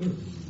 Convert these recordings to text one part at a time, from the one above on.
Hmm.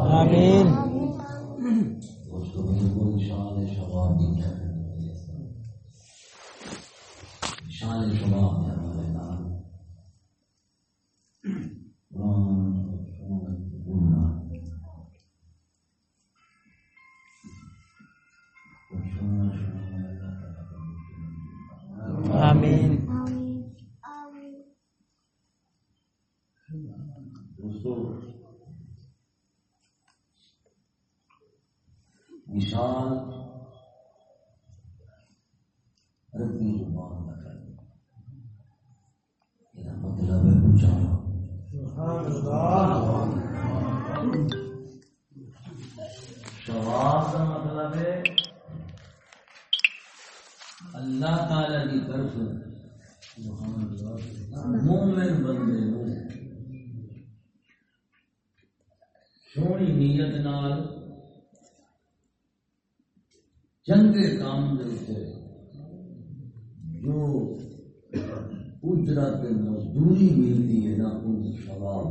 مزدوری ملتی ہے نا ان سواب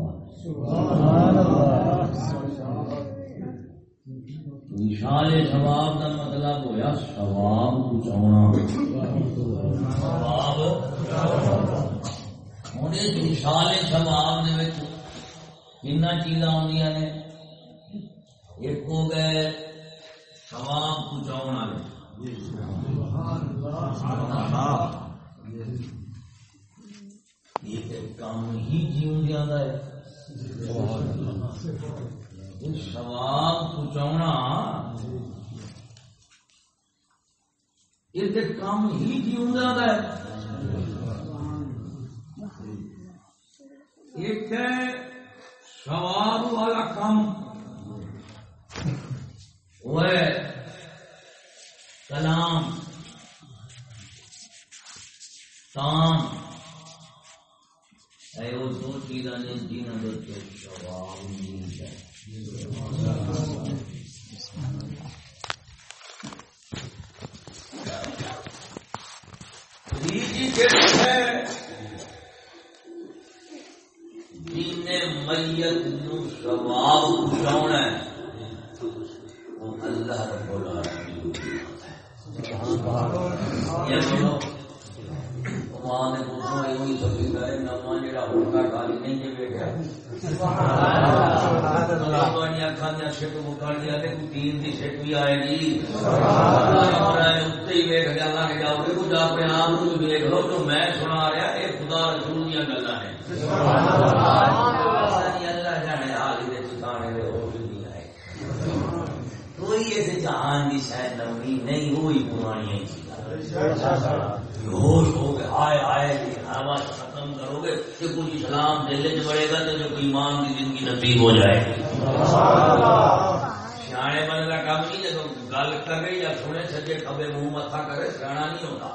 وشال ثواب کا مطلب ہوا سواب پہنچاؤنا سواب ہوں ثواب کن چیزاں آدی نے۔ ایک ہو گئے سواب پہنچاؤ یہ کام ہی جیون زیادہ ہے۔ سواب پہنچاؤنا یہ کام ہی جیون زیادہ ہے۔ ایک ہے سواب والا کام۔ وہ ہے کلام تام وہ ہے جن میت نو سواب پہنچاؤنا ہے وہ اللہ رب العالمین یہ سنو نہیں جی بیٹھا شک مکان دیا تین کی شک بھی آئے گی ہی ویک گلا کہ جاؤ گے کچھ اپنے آپ کو ویک لو جو میں سنا رہا یہ خدا رسول دیا گلا نے اللہ جانے حال ہی ٹھکانے دے ہو بھی آئے کوئی ایسے جہان کی شاید نمی نہیں ہوئی پرانی ہوش ہو گئے آئے آئے ہوا کرو گے کہ کچھ اسلام دل چ بڑھے گا تو جو ایمان کی زندگی نصیب ہو جائے۔ گی سیانے بن کا کام نہیں جب گل کرے یا سنے سجے کبے منہ متھا کرے سیاح نہیں ہوتا۔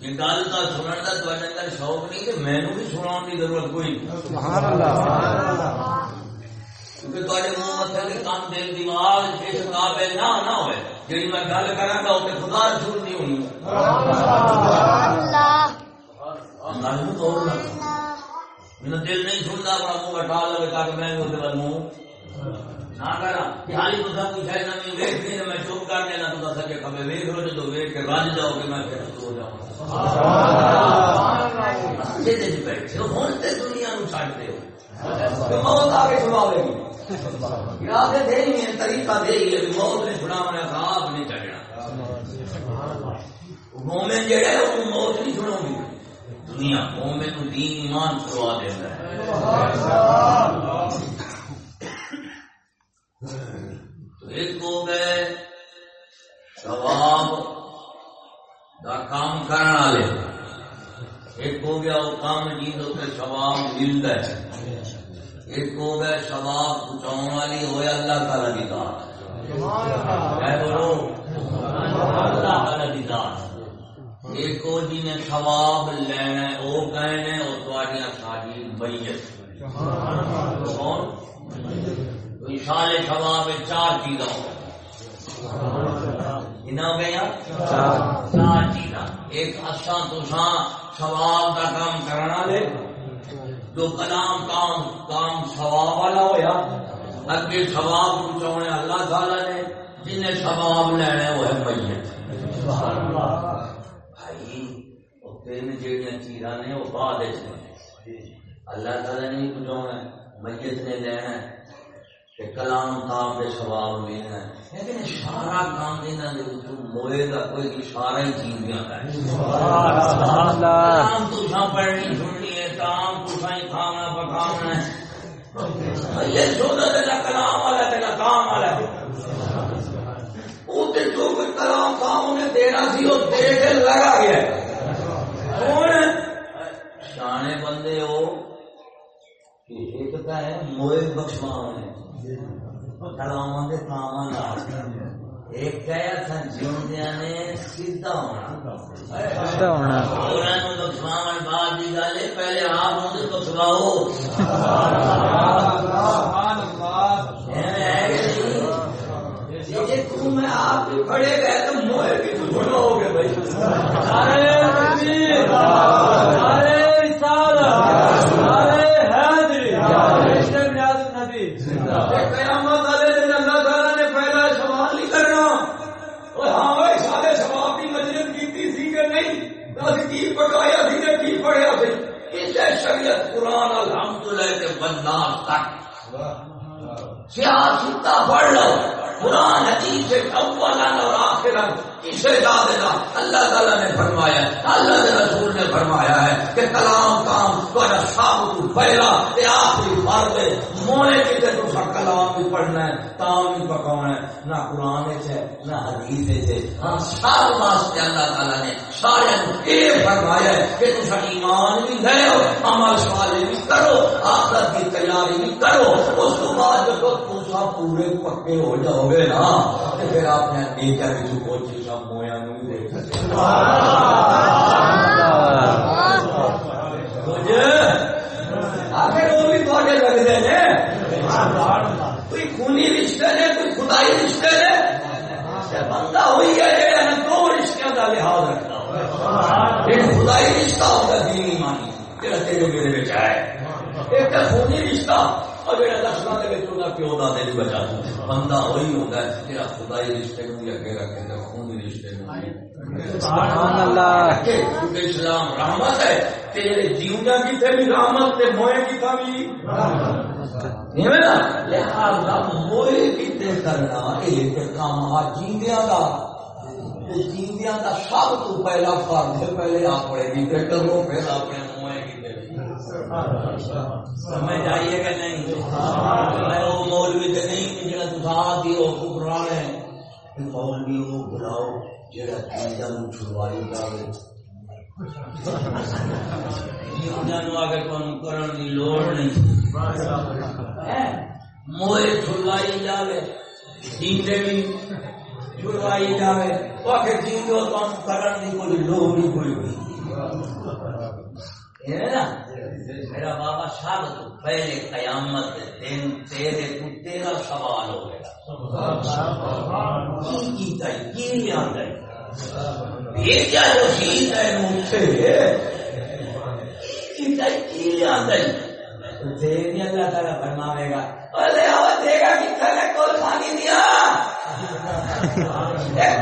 یہ گل کا سنن کا تو اندر شوق نہیں کہ میں بھی سنا کی ضرورت کوئی کیونکہ تے منہ کے کام دل دماغ قابل نہ نہ ہوئے۔ جی میں گل کرا گا اسے خدا رسول نہیں ہونی۔ میرا دل نہیں سنتا اپنا منہ بٹھا لو تاکہ میں اسے بس منہ نہ کرا۔ خیالی تو سب کچھ ہے نہ میں ویٹ نہیں میں چپ کر دینا تو سکے، کبھی ویٹ ہو لو جو ویٹ کے رج جاؤ کہ میں پھر سو جاؤں۔ بیٹھے ہو ہن تے دنیا نو چڑھتے ہو موت آ کے چھڑاوے گی۔ یاد دے ہی ہیں طریقہ دے ہی لیکن موت نے چھڑاونا خواب نہیں چڑھنا مومن جہا ہے، وہ موت نہیں چھڑاؤں گی۔ دنیا مومن دین ایمان چھڑوا دیتا ہے۔ تو ایک ہو گئے ثواب دا کام کرنے والے۔ ایک ہو گیا وہ کام جی تو ثواب ملتا ہے۔ ایک ہو گئے ثواب پہنچاؤ والی ہوئے اللہ تعالی کی ذات۔ بولو اللہ تعالی کی ذات۔ ایک ہو جی نے ثواب لینا وہ کہنے وہ ساری میت کون اشارے ثواب چار چیزاں۔ ہو گیا؟ چار چیزاں۔ ایک اصا تساں ثواب کا کام کرنا لے کلام کام کام ثواب والا ہویا، اگے ثواب اللہ تعالی نے جن نے ثواب لینا وہ ہے میت۔ تین جہاں چیزاں نے وہ بعد اللہ تعالی نے پہنچاؤنا میت نے لینا کلام کام کے ثواب لینا لیکن سارا کام دینا موئے کا کوئی اشارہ ہی چیز کام تو پڑھنی سننی ہے کام تو کھانا پکانا ہے۔ یہ سونا تیرا کلام والا تیرا کام والا وہ جو کلام کام انہیں دینا سی وہ دے کے لگا گیا سیانے بندے ہو۔ ہے موئے بخشواؤں کلام کے کام ایک کہیا تھا جیوندیا نے سیدھا ہونا۔ سیدھا ہونا۔ انہوں نے بخشواؤں بعد کی گل ہے پہلے آپ مجھے بخشواؤ سبحان اللہ۔ میں آپ کھڑے گئے تو موئے بھی ہو گئے بھائی شریعت قرآن الحمد للہ کے بندہ تک سیاست پڑھ لو قرآن حدیث سے اول اور آخر اسے یاد دینا اللہ تعالیٰ نے فرمایا اللہ کے رسول نے فرمایا ہے کہ کلام کام تو شام کو پہلا تے آخری فرد ہے۔ مونے کی تو سا کلام بھی پڑھنا ہے تام بھی پکانا ہے۔ نہ قرآن ہے، نہ حدیث ہے۔ ہاں سارے واسطے اللہ تعالیٰ نے سارے یہ فرمایا ہے کہ تو ایمان بھی لے عمل صالح بھی کرو، آخرت کی تیاری بھی کرو۔ اس کو بعد جب تو سب پورے پکے ہو جاؤ گے نا، تو پھر آپ نے دیکھا کہ تو کوئی مویا نہیں دیکھ سکتے۔ آخر وہ بھی تھوڑے لگتے ہیں۔ کوئی خونی رشتے نے کوئی خدائی رشتے نے اچھا، بندہ ہوئی ہے جہاں دو رشتہ کا لحاظ رکھتا ہوں خدائی رشتہ ہوگا دینی مانی جڑا تیرے میرے بچ ہے ایک خونی رشتہ۔ اور جڑا دسنا دے وچ انہاں پیو دا دل بچا بندہ وہی ہوندا ہے جڑا خدائی رشتے کو بھی اگے رکھے تے خونی رشتے کو سبحان اللہ۔ کہ اسلام رحمت ہے تیرے جیوندا کی تے بھی رحمت تے موئے کی تا بھی ایویں نا؟ لہذا موئے کی تے کرنا ایک کام آ جیندیاں دا۔ جیندیاں دا سب تو پہلا فرض ہے پہلے اپنے کرو پھر اپنے موئے کی سمجھ آئیے کہ نہیں؟ میں وہ مولوی تے نہیں جڑا دعا دی او قرآن ہے مولوی وہ بلاؤ جڑا چیزاں نو چھڑوائی جاوے۔ موئے چھڑوائی جاوے جیندے بھی چھڑوائی جاوے۔ وہ کہ جیندو تو کرن دی کوئی لوڑ ہی کوئی۔ میرا بابا شاہ تو پہلے قیامت دن تیرے تو تیرا سوال ہو گیا جو ہے مجھ سے اللہ تعالیٰ فرماوے گا۔ دے گا کتنے کول کھانی دیا۔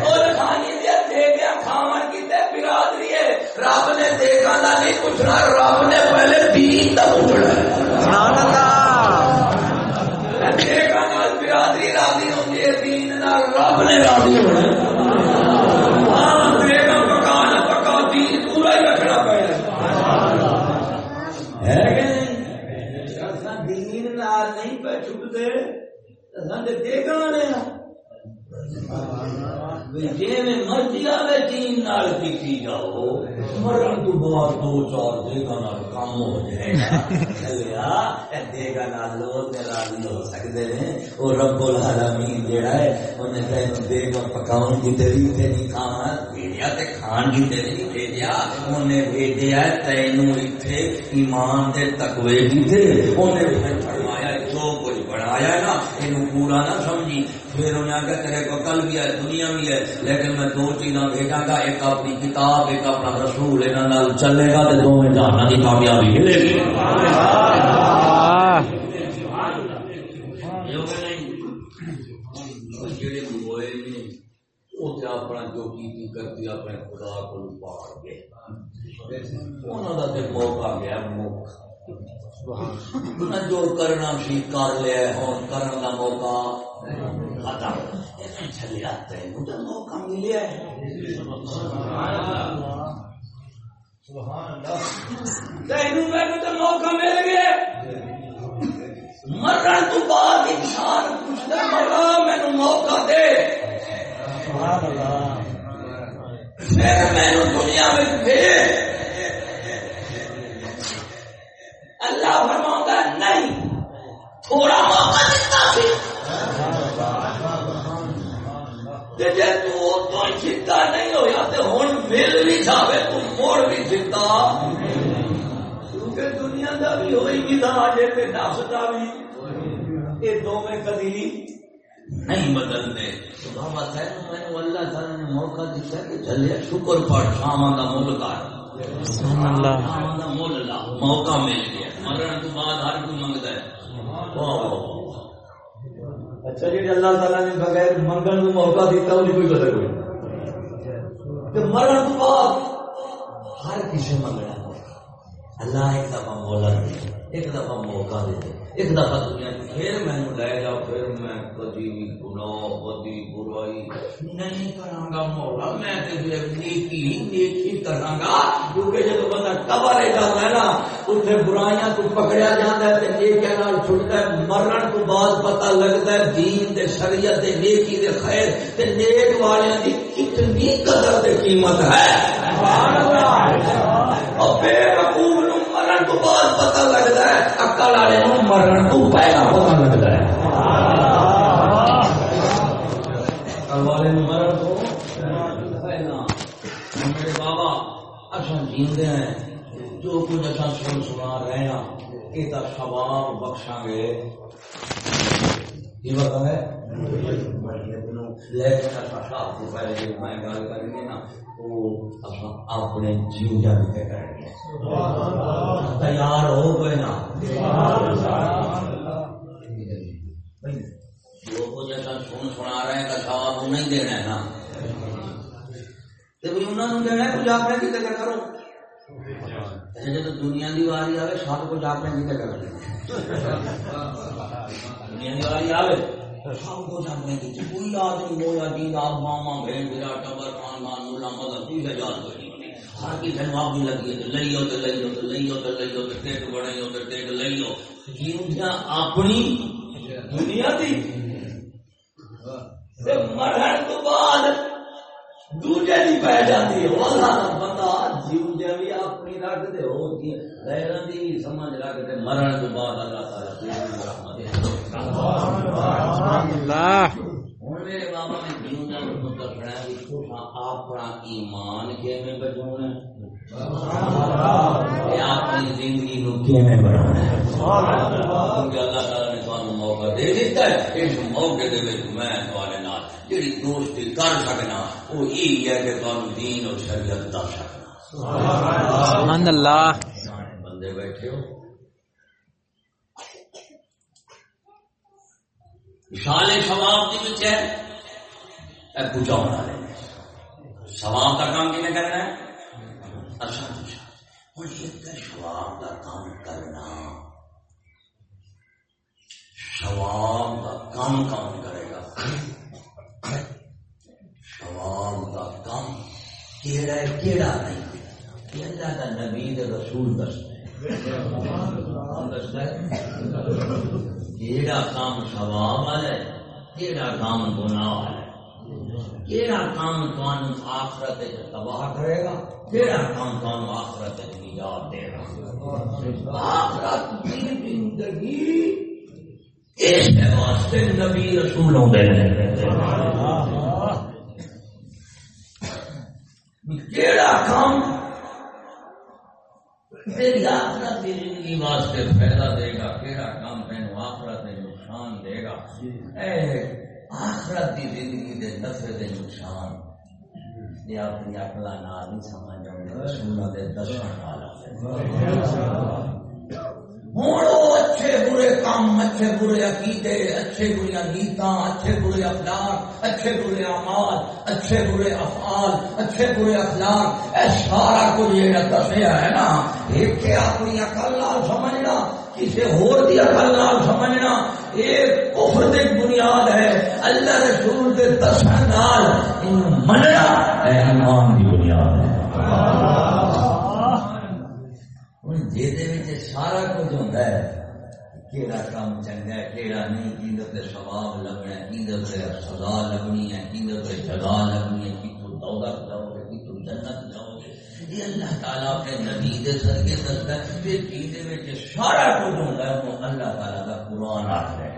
کول کھانی دیا دے گیا کھاون کی برادری ہے۔ رب نے نہیں پوچھنا رب نے پہلے دین کا پوچھنا۔ دیکھا نال برادری راضی ہوتی ہے دین نال رب نے راضی ہونا۔ دیکھا نہیں جی مرضی آئے تین نال کی جاؤ، مرن تو بعد دو چار دیگا نال کام ہو جائے گا۔ دیگا نال لوگ راضی ہو سکتے ہیں وہ رب العالمین جڑا ہے انہیں تین دیگا پکاؤن کی طریقے نہیں، کھانا بھیجیا تے کھان کی طریقے بھیجیا۔ انہیں بھیجیا تینوں اتنے ایمان دے تقوی بھی تھے انہیں پھر فرمایا، جو کچھ بڑھایا نا پورا نہ سمجھی۔ پھر انہیں آگے تیرے کو کل بھی ہے دنیا بھی ہے۔ لیکن میں دو چیزاں بھیجا گا ایک اپنی کتاب ایک اپنا رسول یہاں چلے گا تو دو میں جانا کی کامیابی ملے گی۔ اپنا جو کی کرتی اپنے خدا کو پاڑ گئے۔ انہوں کا موقع گیا موقع۔ جو کرنا سی کر لیا ہوں کرنے کا موقع ختم۔ چلیا تین تو موقع ملیا تین تو موقع مل گیا۔ مرن تو بعد انسان پوچھتا مینو موقع دے۔ مینو دنیا میں اللہ فرما نہیں۔ تھوڑا موقع دیتا سی جی تو سیتا نہیں ہوا تو ہوں مل بھی جائے تو موڑ بھی سیتا کیونکہ دنیا کا بھی ہوئی بھی تھا جی نفس کا بھی۔ یہ دونوں کدی نہیں بدلتے۔ بابا صاحب میں اللہ تعالی نے موقع دیا کہ چلے شکر پڑ شام کا ملک آ مل لا موقع مل گیا۔ مرن تو بعد ہر کوئی منگتا ہے۔ اچھا جی اللہ تعالیٰ نے بغیر منگن کو موقع دیتا کوئی قدر ہوئی مرن تو بعد ہر کسی منگنا اللہ ایک دفعہ مولا دے ایک دفعہ موقع دے دے۔ ایک دفعہ دنیا پھر میں لے جاؤ پھر میں کدی گناہ کدی برائی نہیں کراں گا مولا میں نیکی نیکی کراں گا کیونکہ جب بندہ جاتا ہے نا برائیاں تو پکڑیا ہے تے نیکیاں نال ہے مرن تو بعد پتہ لگتا ہے دین تے شریعت تے نیکی تے خیر تے نیک والیاں دی کتنی قدر تے قیمت ہے۔ سبحان اللہ۔ اور بے وقوف مرن تو بعد پتہ لگتا ہے، اکل والے مرن تو پہلا پتہ لگتا ہے۔ میرے بابا اچھا جیندے ہیں۔ جو کچھ اچھا سن سنا رہے ہیں، یہ تو سواب بخشاں گے۔ یہ بتا ہے لیکن اچھا صاحب سے پہلے میں گل کریں گے نا اپنے جیو جان کے کریں گے تیار ہو گئے نا جو کچھ سن سنا رہے ہیں سواب نہیں دینا ہے نا انہوں نے دینا ہے کچھ آپ نے کرو جب دنیا کی واری آئے سب کچھ آپ نے کتنے کر دنیا کی واری آئے سب کچھ اپنے کی کوئی آدمی ہو یا جی آپ ماما بہن میرا ٹبر خاندان ملا مدد تیس ہزار ہر کسی نواب بھی لگی ہے لئیو تو لئیو تو لئیو تو لئیو تو ٹیک بڑھائیو تو ٹیک لئیو جیوں اپنی دنیا دی۔ مرن تو بعد دوجے دی پہ جاتی ہے۔ وہ بندہ جیوں بھی اپنی رکھ دے ہو غیروں دی سمجھ رکھ دے مرن تو بعد اللہ تعالی رحمت اللہ۔ ہوں میرے بابا میں جیوں جا تو دسنا ہے اپنا ایمان کے میں بچونا اپنی زندگی کو کیویں بنانا ہے اللہ تعالی نے تمہیں موقع دے دیتا ہے۔ اس موقع دے وچ میں تمہارے نال جڑی دوستی کر سکنا ہے کہ تمہیں دین اور شریعت دس سکنا۔ سبحان اللہ۔ بندے بیٹھے ہو۔ شان ثواب کی وچ ہے اے پوچھا ہونا ہے ثواب کا کام کنے کرنا ہے؟ اچھا اچھا۔ ہوں یہ ثواب کا کام کرنا۔ ثواب کا کام کون کرے گا؟ ثواب کا کام کیڑا کیڑا نہیں یہ اللہ کا نبی رسول دستا ہے کیڑا کام ثواب والا ہے کیڑا کام گناہ والا ہے۔ کیڑا کام تمہیں آخرت تباہ کرے گا کیڑا کام تمہیں آخرت نجات دے گا۔ آخرت کی زندگی اس واسطے نبی رسولوں دے کیڑا کام تیری آخرت کی زندگی واسطے فائدہ دے گا کیڑا کام تینوں گا اے آخرت کی زندگی دے نفع دے نقصان۔ یہ اپنی اکلا نال نہیں سمجھ آؤں دے دشمن والا ہوں اچھے برے کام اچھے برے عقیدے اچھے برے نیتا اچھے برے اخلاق اچھے برے اعمال اچھے برے افعال اچھے برے اخلاق۔ اے سارا کچھ یہ دسیا ہے نا۔ اپنی نال سمجھنا کسی ہور دی عقل نال سمجھنا ایک کفر دی بنیاد ہے۔ اللہ رسول دے دسن نال مننا اے ایمان دی بنیاد ہے۔ سارا کچھ ہوتا ہے۔ کہڑا کام چنگا ہے کہڑا نہیں کی سواب لگنا ہے کی سزا لگنی ہے کی جگہ لگنی ہے کی دولت گے اللہ تعالیٰ اپنے نبی دے سرگے دستا ہے پھر کی سارا کچھ ہوتا ہے وہ اللہ تعالیٰ کا زبان آ رہے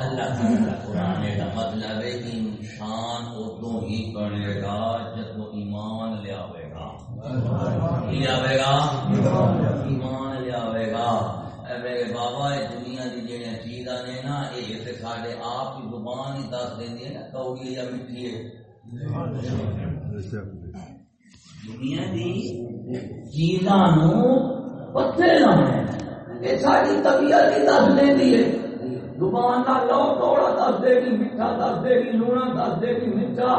اللہ تعالیٰ قرآن کا مطلب ہے کہ انسان ادو ہی بنے گا، جب وہ ایمان لیا لیا گا۔ لے آوے گا؟ ایمان لیا گا۔ اے میرے بابا، اے دنیا کی جہاں چیزاں نے نا اے یہ سارے آپ کی زبان ہی دس دینی ہے نا کوڑی یا میٹھی ہے دنیا کی چیزاں پتے لانے یہ ساری طبیعت ہی دس دینی ہے زبان کا لو توڑا دس دے گی میٹھا دس دے گی لونا دس دے گی میٹھا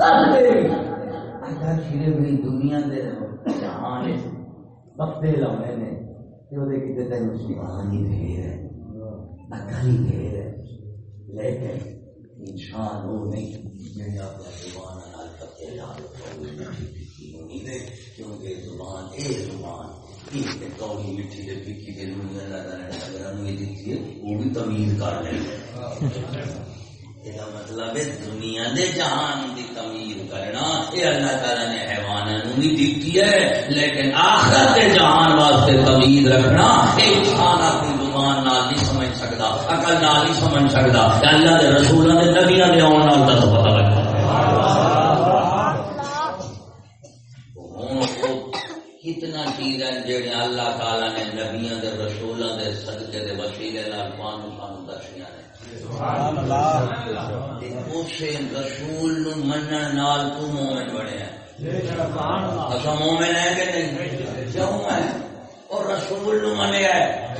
دس دے گی شیرے میری دنیا دے جہان پتے لاؤنے نے تین زبان ہی دیر ہے اکل ہی دیر ہے لیکن انسان وہ نہیں اپنا زبان کیونکہ زبان، اے زبان کوڑی دے پکی دے اگر دیتی ہے وہ بھی تمیز کر لیں۔ یہ مطلب ہے دنیا دے جہان دی تمیز کرنا۔ یہ اللہ تعالی نے حیوانوں بھی دیتی ہے، لیکن آخرت دے جہان واسطے تمیز رکھنا انسان اپنی زبان نال نہیں سمجھ سکتا عقل نال نہیں سمجھ سکتا اللہ دے رسولوں دے نبیوں دے آن نال دس پتہ لگتا کتنا چیز جہے اللہ تعالی نے نبیاں دے رسولوں صدقے دے وسیلے سانو دسیاں نے۔ رسول نو منن نال تو مومن بنیا۔ اچھا مومن ہے کہ نہیں۔ کیوں ہے؟ اور رسول نو منیا ہے۔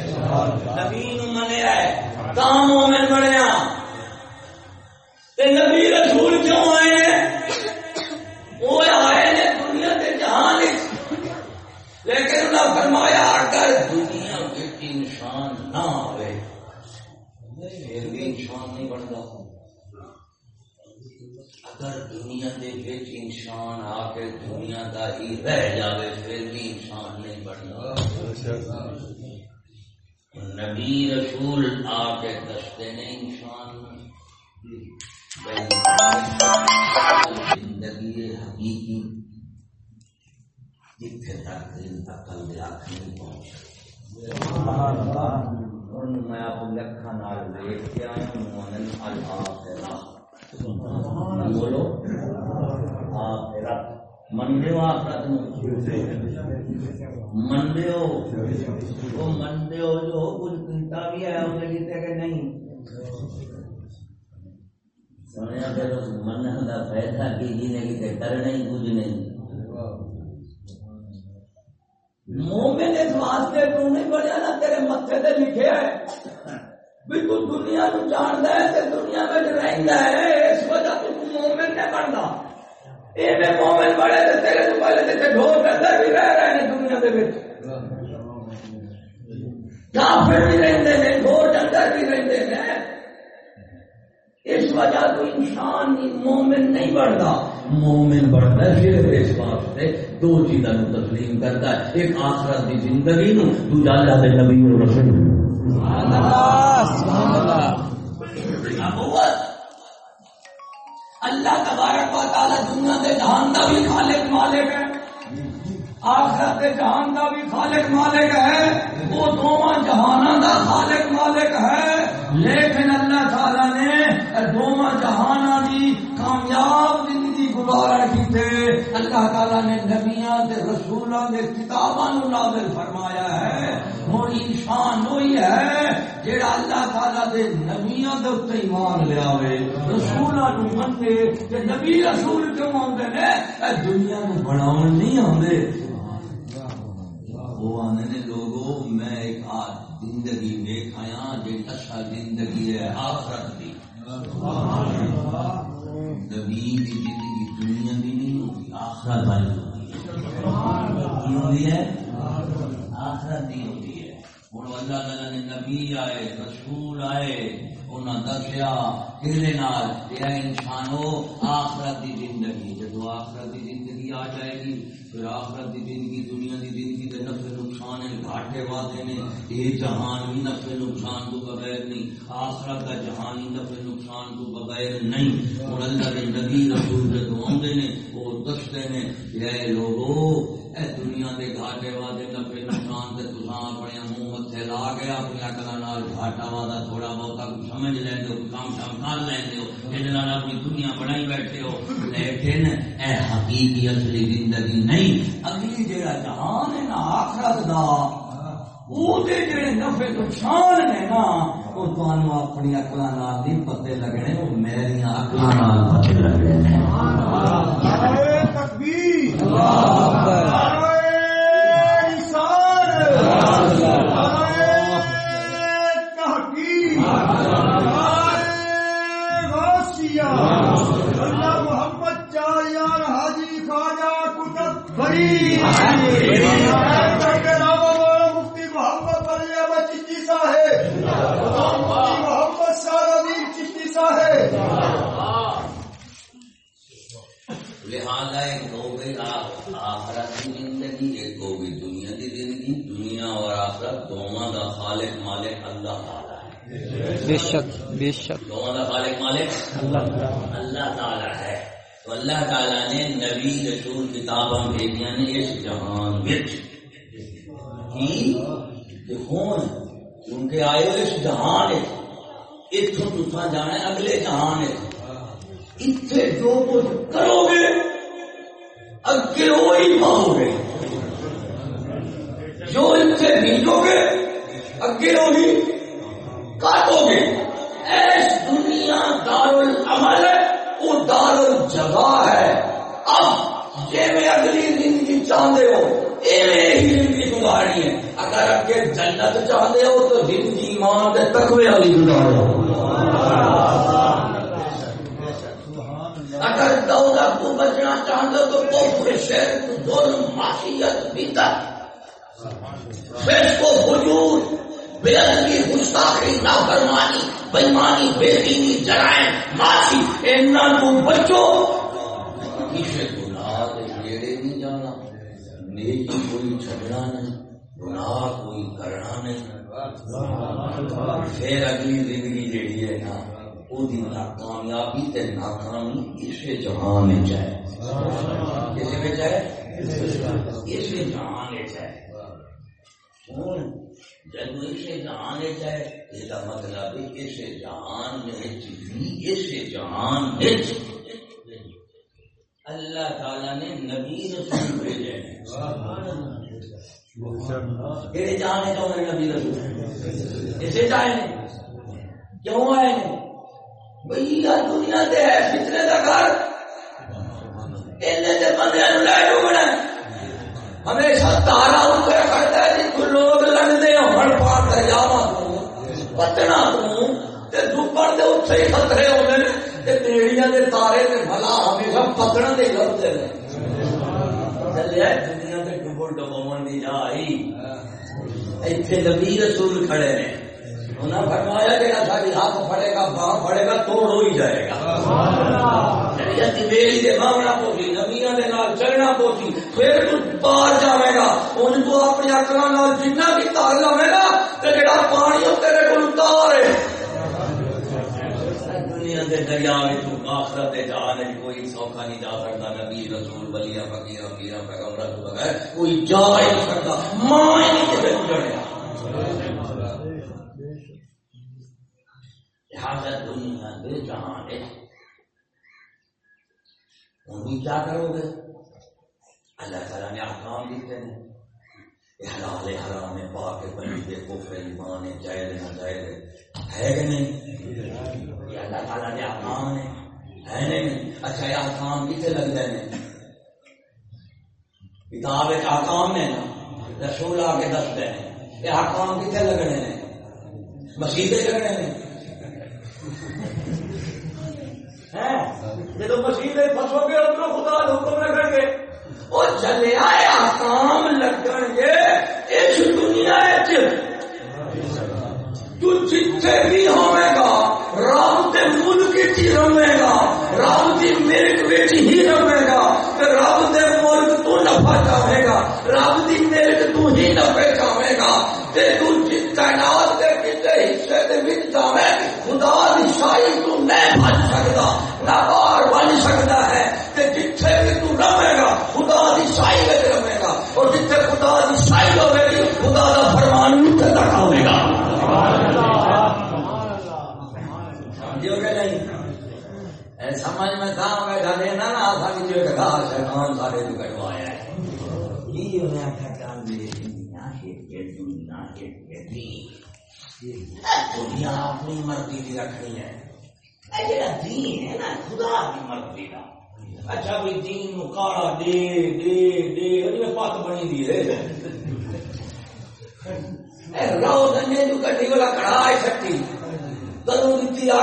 نبی نو منیا ہے۔ تا مومن بنیا۔ تے نبی رسول کیوں آئے وہ آئے نے دنیا جہان لیکن انہیں فرمایا اگر دنیا انسان نہ آئے پھر بھی انسان نہیں بنتا۔ اگر دنیا دے انسان آ کے دنیا کا ہی رہ جائے پھر بھی انسان نہیں بنتا۔ اچھا۔ نبی رسول آ کے دستے نے انسان زندگی حقیقی جتنے تک عقل دے آخ نہیں پہنچ میں آپ لکھا نال کے آیا ہوں بولو منڈے ہو وہ منڈے ہو جو کچھ پیتا بھی ہے انہیں کہتے کہ نہیں سنیا پھر من کا پیسہ کی جی نے کہتے کرنا ہی کچھ نہیں مومن اس واسطے تو نہیں بڑھیا تیرے تے لکھے ہے بھی تو دنیا ہے تے دنیا میں رہندا ہے اس وجہ تو مومن نہیں بندا اے میں مومن بڑے تے تیرے تو پہلے تے ڈھول کردا بھی رہ رہے ہیں دنیا دے وچ کافر بھی رہندے نے ڈھول اندر بھی رہندے نے اس وجہ تو انسان مومن نہیں بڑھتا۔ مومن بڑھتا ہے صرف اس واسطے دو چیزوں تسلیم کرتا ہے۔ ایک آخرت کی زندگی نو دوجا اللہ کے نبی اور رسول۔ اللہ اللہ تبارک و تعالی دنیا دے جہان کا بھی خالق مالک ہے۔ آخرت کے جہان کا بھی خالق مالک ہے۔ وہ دونوں جہانوں کا خالق مالک ہے۔ لیکن اللہ تعالی نے دونوں جہان کی کامیاب زندگی گزارا کیتے اللہ تعالی نے نبیاں دے رسولاں دے کتاباں نو نازل فرمایا ہے۔ ہن انسان وہی ہے جڑا اللہ تعالی دے نبیاں دے اوتے ایمان لے آوے۔ رسولاں نو منے کہ نبی رسول کیوں ہوندے نے؟ اے دنیا نو بناون نہیں ہوندے وہ آنے نے لوگوں میں ایک زندگی دیکھایا جی اچھا زندگی ہے آخرت دی۔ نبی کی زندگی دنیا کی نہیں ہوگی، آخرت والی ہوتی ہے؟ آخرت دی ہوتی ہے۔ ہوں اللہ تعالیٰ نے نبی آئے، رسول آئے، انہاں دسیا کہنے نال یہ انسانو آخرت کی زندگی۔ جب آخرت کی زندگی آ جائے گی پھر آخرت دی زندگی دنیا دی زندگی دے نفع نقصان ہے، گھاٹے واتے نے۔ یہ جہان بھی نفع نقصان تو بغیر نہیں۔ آخرت کا جہان ہی نفع نقصان تو بغیر نہیں۔ اور اللہ کے نبی رسول جب آتے نے وہ دستے نے یہ لوگوں اے دنیا دے گھاٹے وعدے لبے نقصان تے تساں اپنے منہ متھے لا کے اپنی عقل نال گھاٹا وعدہ تھوڑا بہت سمجھ لیندے ہو کام شام کر لیندے ہو۔ جن نال اپنی دنیا بنائی بیٹھے ہو لیکن اے حقیقی اصلی زندگی نہیں۔ اگلی جیڑا جہان ہے نا آخرت دا وہ جڑے نفع نقصان نے نا وہ اپنی نہیں پتے لگنے وہ میری پتے لگنے لہذا ایک گئی آخرت کی زندگی ایک ہو گئی دنیا کی زندگی دنیا اور آخرت دونوں کا خالق مالک اللہ تعالی بے شک بے شک۔ دونوں کا خالق مالک اللہ اللہ تعالی ہے۔ تو اللہ تعالی نے نبی رسول کتاباں بھیجیاں نے اس جہان وچ۔ کی؟ ہون کیونکہ آئے ہو اس جہان وچ۔ اتھوں تساں جانا اگلے جہان اتنے جو کچھ کرو گے، اگے وہی پاؤ گے۔ جو اتنے بیجو گے، اگے وہی کاٹو گے۔ ایس دنیا دار العمل ہے۔ وہ ہے۔ اب جی میں اگلی زندگی چاہتے ہو ایویں ہی زندگی گزارنی ہے۔ اگر اگے جنت چاہتے ہو تو زندگی ماں تقوی والی گزارو۔ اگر دولت کو بچنا چاہتے ہو تو کفر، شرک، ظلم، معصیت بدت فیس کو وجود بے ادبی گستاخی، نافرمانی، بےمانی بے دینی جرائم، معاشی ان کو بچو کسی گناہ کے نیڑے نہیں جانا۔ نیکی کوئی چھڑنا نہیں، گناہ کوئی کرنا نہیں۔ پھر اگلی زندگی جیڑی ہے نا کامیابی تے ناکامی اسے جہان چاہے کسی میں چاہے اسے جہان چاہے جب مطلب اسے جہان چاہے، یہ مطلب اسے جہان بھی اسے جہان اللہ تعالی نے نبی رسول بھیجے میرے جانے تو میرے نبی رسول؟ اسے چاہے کیوں آئے بھائی دنیا دے ہے، فتنے کا گھر۔ بندے لے ڈوبنا ہمیشہ تارا اتر کرتا ہے جی لوگ لڑتے ہوں پا دریا پتنا تپڑ کے اتنے ہی خطرے ہوتے ہیں دے تارے تے بھلا ہمیشہ پتنا دے لڑتے ہیں چلے دنیا کے ڈبل ڈبو جا آئی اتنے نبی رسول کھڑے ہیں فرمایا جہاں ساری ہاتھ پڑے گا باہ پڑے گا، توڑ ہو ہی جائے گا۔ میری دے نمیاں دے نال چلنا پھر تو پار جاوے گا ان اپنی اکلاں نال جنہ بھی تار لاوے گا تے جڑا پانی او تیرے کول اتار ہے۔ دنیا دے دریا وچ آخرت دے جان وچ کوئی سوکھا نہیں جا سکتا، نبی، رسول ولی فقیر پیر پیغمبر تو بغیر کوئی جا ہی نہیں سکتا۔ ماں ہی نہیں لہذا دنیا دے جہان ہے انہیں کیا کرو گے؟ اللہ تعالیٰ نے احکام دیتے ہیں۔ حلال حرام پاک بنی دے کفر ایمان جائز نہ جائز ہے۔ کہ نہیں؟ یہ اللہ تعالیٰ نے احکام نے ہے نہیں؟ اچھا یہ احکام کتنے لگ جائے کتاب ایک احکام نے نا، رسول آ کے دس دیں یہ احکام کتنے لگنے نے مسیحے لگنے نے جب مسیح فسو گے ادھر خدا حکم لگن گے وہ چلے آئے کام لگن گے، اس دنیا جتھے بھی ہوئے گا کے ملک ہی گا کی ملک ہی گا رب دے ملک تو نفع چاہے گا، رب کی ملک تو ہی نفع چاہے گا کتابیں خدا شاہی تو نہیں بن سکتا نہ بار بن سکتا ہے۔ کہ جتھے بھی تو رہے گا، خدا کی شاہی میں رہے گا۔ اور جتھے خدا کی شاہی ہوے گی، خدا کا فرمان اتنے تک آئے گا جی سمجھ میں تھا دنیا اپنی مرضی کی رکھنی ہے۔ جڑا دین ہے نا، خدا کی مرضی کا اچھا بھی دین مکاڑا دے دے دے جی میں پت بنی دی ہے راؤ دنجے جو کٹی والا کڑا چھٹی۔ تنو دیتی آ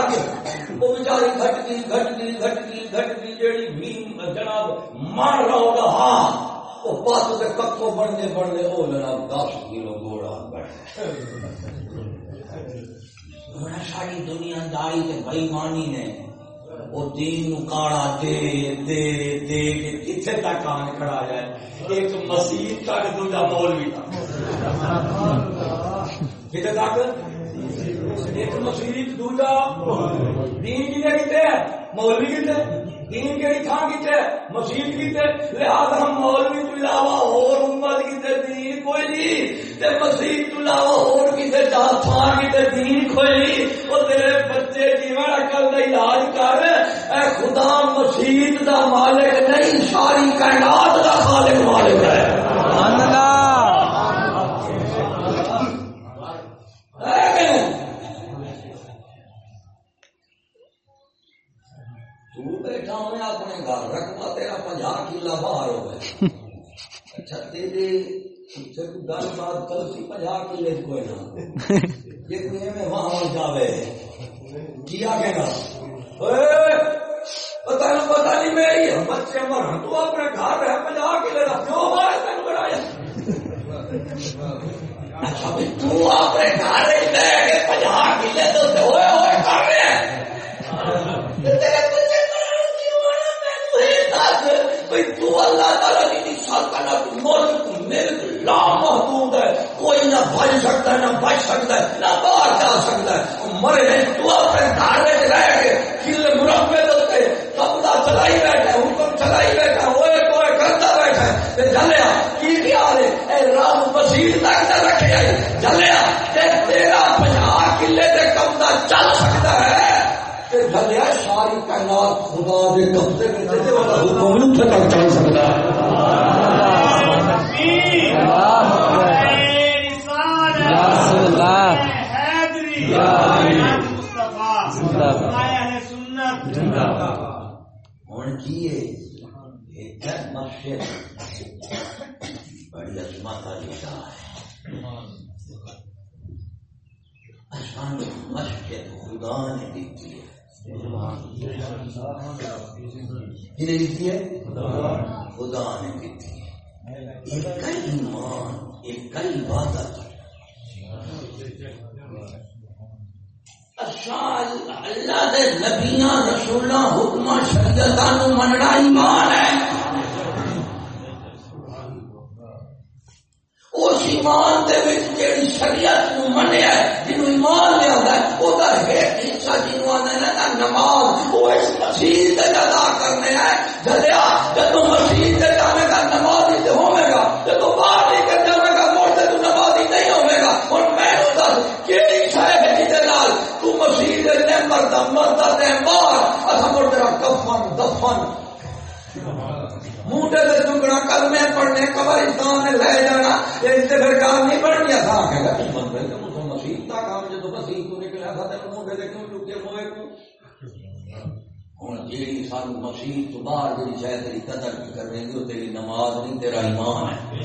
وہ بیچاری گھٹ گئی گھٹ گئی گھٹ گئی گھٹ گئی جیڑی بھی جناب مار رہا ہاں۔ وہ پت سے ککو بڑھنے بڑھنے وہ جناب دس کلو گوڑا بڑھ ساری دنیا داری تے بےمانی نے، وہ دین کاڑا دے دے دے کتنے تک آن کھڑا جائے۔ ایک مسیح تک دوجا مولوی تک کتنے تک؟ ایک مسیح دوجا دین کتنے کتنے مولوی کتنے دین کے تھان کتنے مسیح کتنے لہذا ہم مولوی تو علاوہ اور امت کتنے دین کوئی نہیں۔ تے مسیح تو علاوہ اور کتنے جہاں تھان دین کوئی نہیں۔ وہ تیرے بچے جیون عقل کا علاج کر۔ اے خدا مسیح دا مالک نہیں ساری کائنات دا خالق مالک ہے سبحان اللہ ہے کہ نہیں؟ تو بیٹھا ہوئے اپنے گھر رکھنا، تیرا پنجا کلا باہر ہو گئے۔ اچھا تیرے گل بات کل پنجا کلے کوئی نہ۔ یہ کوئی میں وہاں جاوے کیا نا نہیں نہیں میری بچے مر تو اپنے گھر پنجا کلے کا کیوں مارے تین بنایا۔ اچھا تو اپنے گھر کے پنجا کلے تو ہوئے ہوئے کر رہے ہیں۔ دس بھئی تو اللہ تعالیٰ کی نشان کرنا تو ملک ملک لا ہے۔ کوئی نہ بھج سکتا ہے نہ بچ سکتا ہے نہ باہر جا سکتا۔ ہے مرے نہیں تو اپنے گھر میں رہ کے کل مربے ہوتے قبضہ چلائی بیٹھا ہے حکم چلائی بیٹھا ہے وہ کوئی کرتا بیٹھا۔ ہے جلیا کی خیال ہے؟ اے رام مسیح تک نہ رکھے۔ جلیا تیرا پناہ کائنات خدا دے قبضے میں والا حکم نہیں چل مسجد بڑی عظمت والی شاہ ہے۔ مسجد خدا نے دیتی ہے۔ جی، کنے لکھی ہے خدا نے لکھی ہے ایک کل ایمان، ایک کل عبادت اللہ دے نبیاں، رسولاں، حکماں، شریعتاں نو مننا ایمان ہے۔ اس ایمان دے وچ جیڑی شریعت نو منیا ہے جنوں ایمان لے آندا ہے، او دا حصہ جنوں آندا ہے نا نماز، او اس مسیح تے ادا کرنے ہے جلیا جدوں مسیح تے جاوے گا، نماز تے ہوے گا جدوں باہر نکل جاوے گا موڑ تے نماز نہیں ہوے گا۔ ہن میں نو دس، کیڑی شے ہے نال تو دے اساں مڑ تیرا کفن دفن موٹے سے ٹکڑا کلمے پڑھنے قبرستان میں لے جانا اس سے پھر کام نہیں بن تھا کہ تم تو مسیح کام جو تو مسیح کو نکلا تھا موٹے سے کیوں کو جیڑی سان مسیح تو باہر جی، شاید تیری قدر کی کر رہی تیری نماز نہیں، تیرا ایمان ہے۔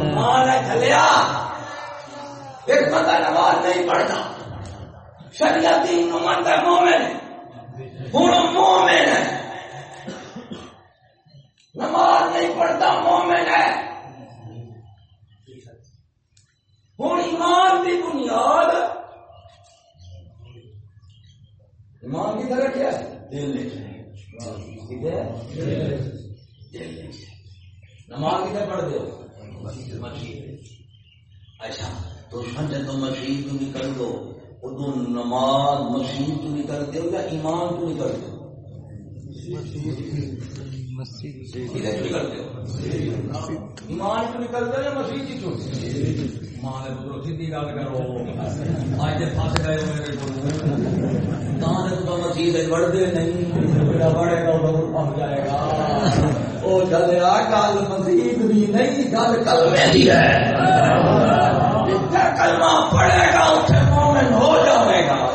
ایمان ہے، چلیا۔ ایک بندہ نماز نہیں پڑھتا۔ شریعت دین ہے، مومن۔ ہوں مومن ہے۔ نماز نہیں پڑھتا، مومن ہے۔ ہوں ایمان کی بنیاد۔ ایمان کی طرح کیا ہے؟ دل دل نماز کدھر پڑھتے ہو؟ مسجد اچھا تو سمجھ تو مسیح تو نکل دو۔ ادو نماز مسیح تو نکلتے ہو یا ایمان تو نکلتے ہو؟ ادھر ایمان چ نکلتے ہیں چ ماں نے پترو سیدھی گل کرو اج پھس گئے میرے کو نہیں بڑا بڑے گا جائے گا چلیا گل نہیں گل کلمے ہے کلمہ پڑھے گا اتنے مومن ہو جائے گا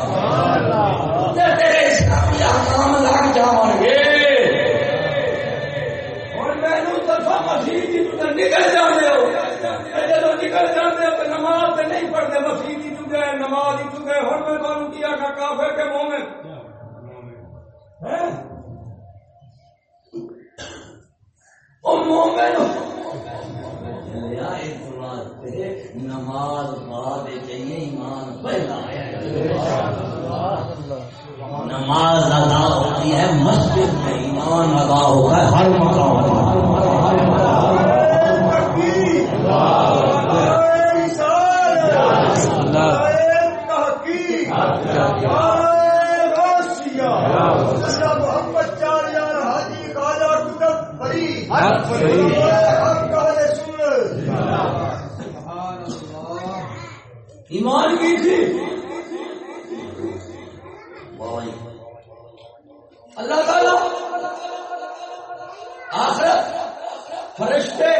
نکل جانے ہو۔ جب نکل جاتے ہو تو نماز تے نہیں پڑھتے مسیح کی تو گئے، نماز ہی تو گئے۔ ہر میں معلوم کیا کہ کافر کے مومن۔ ہیں؟ او مومن۔ یا نماز بعد چاہیے ایمان پہلا نماز ادا ہوتی ہے، مسجد میں ایمان ادا ہوتا ہے، ہر مقام ایمان کی تھی۔ اللہ تعالی آخرت فرشتے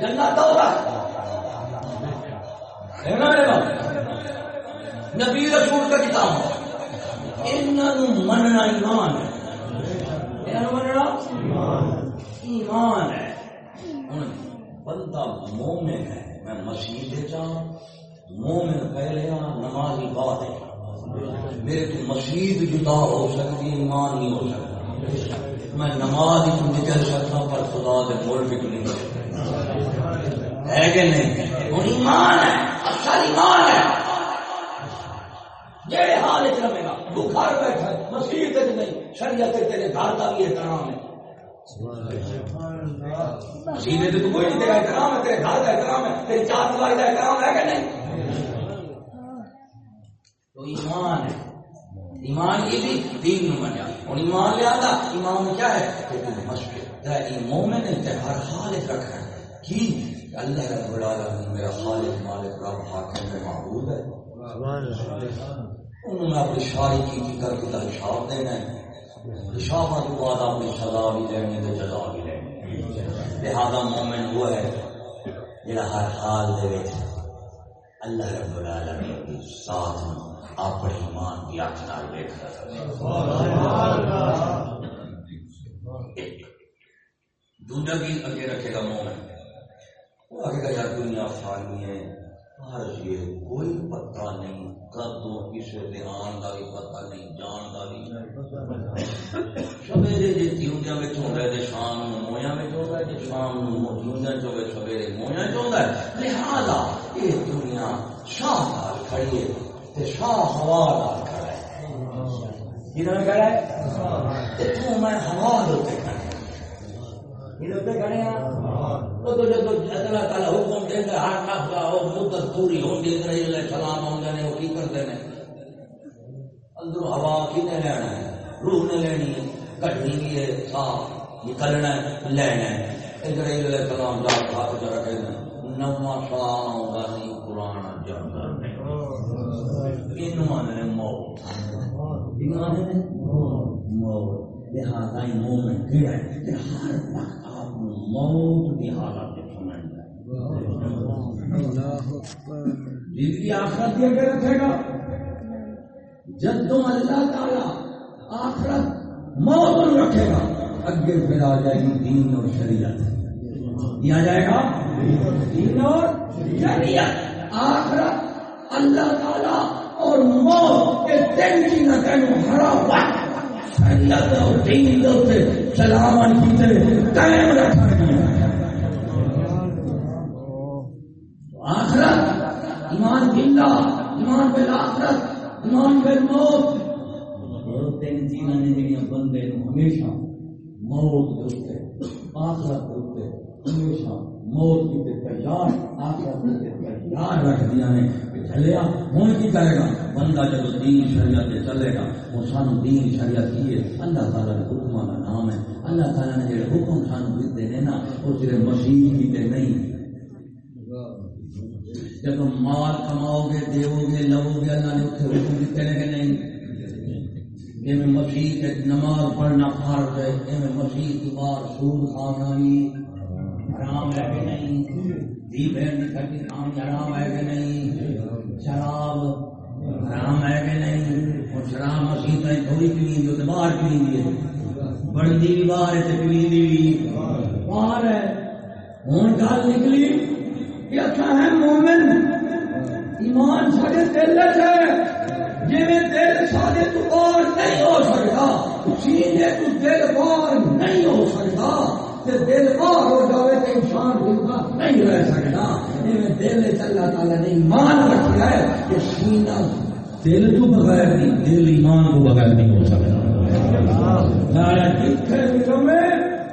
جنت ہوگا ہے نا میرے بات نبی رسول کا کتاب انہوں مننا ایمان ہے مننا ایمان ہے بندہ مومن ہے میں مسیح جاؤں مومن پہلے ہاں نمازی بعد ہے میرے تو مسیح جدا ہو سکتی ایمان نہیں ہو سکتا میں نماز نکل سکتا پر خدا دے ملک تو نہیں نکل سکتا ہے کہ نہیں؟ وہ ایمان ہے اصل ایمان ہے۔ یہ حال چ رہے گا تو گھر بیٹھا ہے، مسیح تک نہیں شریعت تیرے گھر کا بھی احترام ہے۔ مسیح تو کوئی نہیں تیرا احترام ہے تیرے گھر کا احترام ہے تیری چار دیواری کا احترام ہے کہ نہیں؟ تو ایمان ہے۔ ایمان یہ بھی دین میں منیا اور ایمان لے آتا ایمان میں کیا ہے؟ کہ تو مسجد مومن ہے ہر حال رکھا ہے۔ کی؟ اللہ رب العالمین میرا خالق مالک رب حاکم ہے معبود ہے۔ انہوں نے اپنی شاری کی کی کر کے حساب دینا ہے۔ حساب کے بعد اپنی سزا بھی لینی ہے جزا بھی لینی ہے لہذا مومن وہ ہے جڑا ہر حال دے اللہ رب العالمین کے ساتھ اپنے ایمان کی اکھ نال دیکھ دوسرا کی اگے رکھے گا مومن۔ آگے گا یار دنیا فانی ہے ہر چیز کوئی پتہ نہیں کدوں کسی دھیان کا بھی پتہ نہیں جان کا بھی سویرے جی تیوندیا میں چوندا ہے شام نو مویا میں چوندا ہے شام نو تیوندیا چوے سویرے مویا چوندا ہے لہذا یہ دنیا شاہ نال کھڑی ہے تے شاہ ہوا نال کھڑا ہے۔ جنہوں نے کہا ہے؟ تے تو میں ہوا دے کھڑا ہے یہ لوگ کھڑے ہیں تو تو جب اللہ تعالی حکم دے گا ہر نفس وہ مدت پوری ہو گئی اسرائیل علیہ السلام ہوں نے وہ کی کرتے ہیں اندر ہوا کی نے لینا ہے؟ روح نے لینی ہے کٹنی بھی ہے صاف نکلنا ہے لینا ہے۔ اسرائیل علیہ السلام جا ہاتھ چ رکھے نواں شاہ ہوگا نہیں نہیں۔ انہوں نے موت۔ نے موت۔ لہذا مومن کہڑا ہے کہ ہر وقت آپ موت کی حالت میں جن کی آخرت یہ کہ رکھے گا جدوں اللہ تعالی آخرت موت رکھے گا. اگے پھر آ جائے گی دین اور شریعت. یہ آ جائے گا دین اور شریعت. آخرت اللہ تعالی اور موت کے دن کی نہ کہیں ہرا وقت اور دین دے سلام کیتے قائم رکھا آخرت، ایمان باللہ ایمان بالآخرت ایمان بالموت اور تین چیزاں نے جڑیاں بندے نو ہمیشہ موت دے آخرت دے ہمیشہ موت کی تیار، آخرت کی تیار رکھ دیا نے۔ چلیا ہوں کی کرے گا؟ بندہ جب دین شریعت پہ چلے گا، وہ سانو دین شریعت کی ہے۔ اللہ تعالیٰ کے حکم کا نام ہے۔ اللہ تعالیٰ نے جڑے حکم سانو دیتے ہیں نا، وہ صرف مسیح کیتے نہیں۔ جب تم مال کماؤ گے، دیو گے، لو گے، اللہ نے اتنے حکم دیتے ہیں کہ نہیں؟ میں مسیح نماز پڑھنا فرض ہے میں مسیح کی بار سود کھانا بھی حرام ہے کہ نہیں؟ دی بہن کی کٹی کھانی حرام ہے کہ نہیں؟ شراب حرام ہے کہ نہیں؟ اور شراب مسیح کا تھوڑی پی جو تو باہر پی ہے بڑھتی بھی باہر ہے تو پی بھی باہر ہے۔ ہوں، گل نکلی کہ اچھا ہے مومن، ایمان سارے دل ہے۔ جی دل سارے تو باہر نہیں ہو سکتا سینے تو دل باہر نہیں ہو سکتا تے دل باہر ہو جائے تو انسان زندہ نہیں رہ سکتا جی دل اللہ تعالیٰ نے ایمان رکھا ہے کہ سینہ دل تو بغیر نہیں، دل ایمان کو بغیر نہیں ہو سکتا۔ جتھے بھی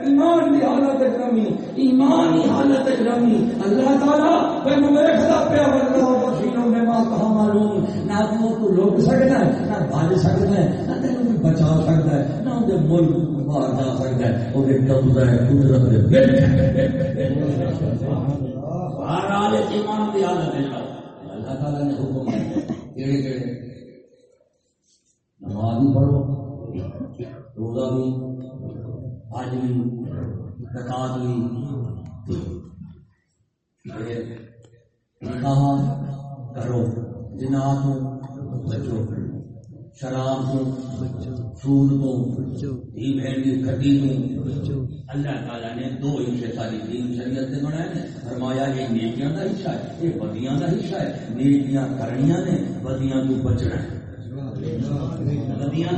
ایمان کی حالت رمی، ایمان کی حالت رمی۔ اللہ تعالیٰ تینوں ویکھدا پیا بندہ پسینوں میں ماں کہاں معلوم؟ نہ تو روک سکتا ہے، نہ بھاج سکتا ہے، نہ تینوں کوئی بچا سکتا ہے، نہ وہ ملک باہر جا سکتا ہے وہ قبضہ ہے قدرت دے بہرحال ایمان کی حالت ہے اللہ تعالیٰ نے حکم ہے کیڑے کیڑے۔ نماز بھی پڑھو، روزہ بھی، حج بھی زکات بھی۔ نکاح کرو جنا تو بچو۔ شراب تو سود دھی بہن کی کٹی تو اللہ تعالیٰ نے دو حصے ساری دین شریعت نے فرمایا یہ نیکیاں کا حصہ ہے یہ بدیاں کا حصہ ہے۔ نیکیاں کرنیاں نے بدیاں تو بچنا ہے۔ ندیاں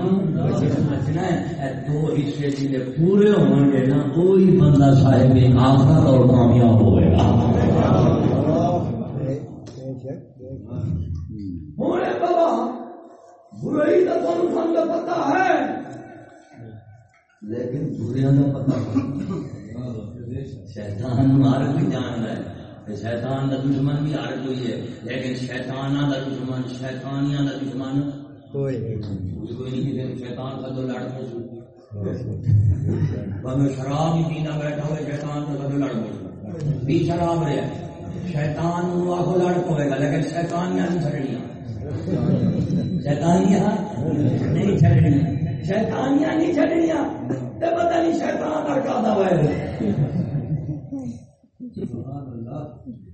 بچنا ہے۔ دو حصے جی پورے گے نا کوئی بندہ صاحب آخر اور کامیاب ہوئے گا ہونے بابا برائی کا تو انسان کا پتا ہے۔ لیکن بریا کا پتا شیطان ہر کوئی جان رہا ہے شیطان کا دشمن بھی ہر کوئی ہے۔ لیکن شیطانہ کا دشمن شیطانیاں کا دشمن کوئی نہیں۔ کسی شیطان کا تو لڑ میں شراب ہی پینا بیٹھا ہوئے شیطان کا تو لڑ پی شراب رہے۔ شیطان آخو لڑ پوے گا لیکن شیطانیاں نہیں چھڑنیاں شیطانیاں نہیں چھڑنی. شیطانیاں نہیں چھڑنیاں تے پتہ نہیں شیطان کا کا دوا ہے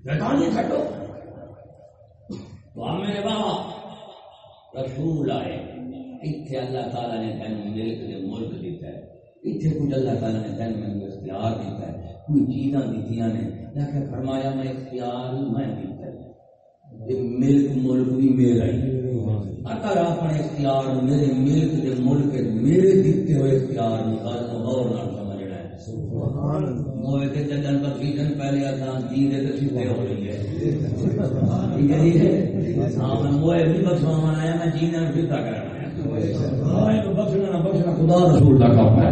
شیطانی چھٹو تو میرے بابا رسول آئے. اتنے اللہ تعالیٰ نے تین ملک کے ملک دیتا ہے. اتنے کچھ اللہ تعالیٰ نے تین میں اختیار دیتا ہے. کوئی چیزاں دیتی نے. لیکن فرمایا، میں اختیار میں دیتا ہے ملک ملک بھی میرا ہی اگر اپنے اختیار میرے ملک کے ملک میرے دیتے ہوئے اختیار نکال تو اور نہ سمجھنا ہے۔ موئے کے چلن پر سیزن پہلے آسان چیزیں تو سیدھے ہو رہی ہے۔ ہاں میں موئے بھی بخشوا منایا میں جینا سیدھا کرنا بخشنا بخشنا خدا رسول کا کام ہے۔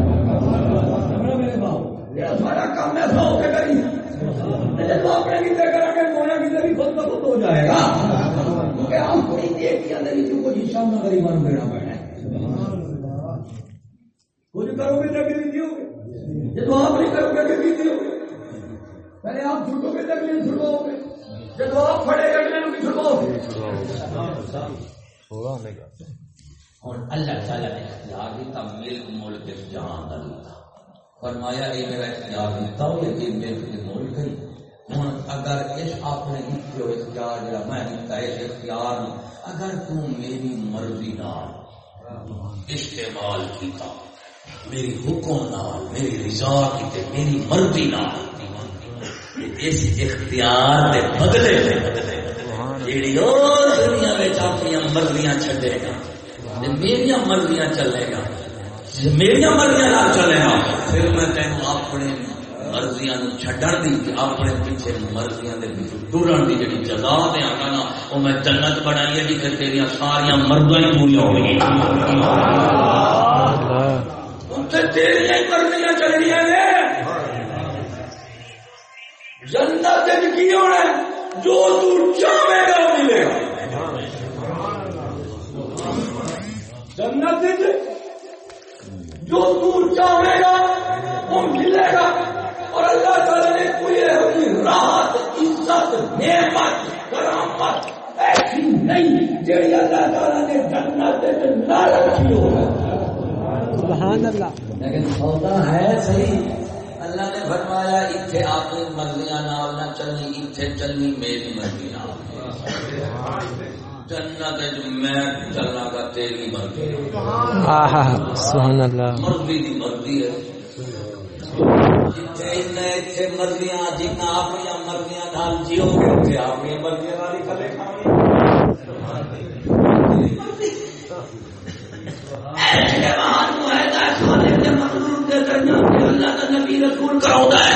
میرے باپ یہ سارا کام ایسا ہو کے کری۔ جب اپنے کتنے کرا کے بھی خود ہو جائے گا۔ کیونکہ ہم کوئی دیکھ کے اندر ہی کچھ حصہ نہ غریبان دینا پڑنا کچھ کرو گے دیو گے جب آپ نہیں کرو گے دیو گے پہلے آپ گے گے جب آپ کھڑے گے اور اللہ تعالیٰ نے اختیار دیتا ملک ملک اس جہان کا دیتا فرمایا یہ میرا اختیار دیتا ہو یہ ملک کے ملک ہے ہوں۔ اگر اس آپ نے دیکھو اختیار جا میں دیتا اس اختیار اگر تو میری مرضی نال استعمال کیتا میری حکم نال، میری رضا کی میری مرضی نال۔ اس اختیار دے بدلے بدلے جیڑی اور دنیا میں اپنی مرضیاں چھڈے گا میری مرضیاں چلے گا میری مرضیاں نہ چلے گا، پھر میں تینوں اپنے مرضیاں چھڈن دی کہ اپنے پیچھے مرضیاں دے ٹرن دی جڑی جزا تے آکا نا او میں جنت بنائی ہے جی، جتھے تیری ساری مرضاں ہی ہو گئی مرضیاں چلنیاں نے۔ جنت کی ہونا جو تو چاہے گا ملے گا۔ جنت جو تو چاہے گا وہ ملے گا۔ اور اللہ تعالی نے کوئی ایسی راحت عزت نعمت کرامت ایسی نہیں جڑی اللہ تعالی نے جنت نہ رکھی ہو سبحان اللہ۔ لیکن سودا ہے صحیح۔ اللہ نے فرمایا اتنے اپنی مرضیاں نال نہ چلنی اتنے چلنی میری مرضی نال۔ جنت میں چلنا کا تیری مرضی آہا سبحان اللہ۔ مرضی دی مرضی ہے۔ اتنے مرضیاں اپنی مرضیاں نال جیو گے اتنے اپنی مرضیاں نال ہی کھلے اللہ کا نبی رسول کراؤں ہے۔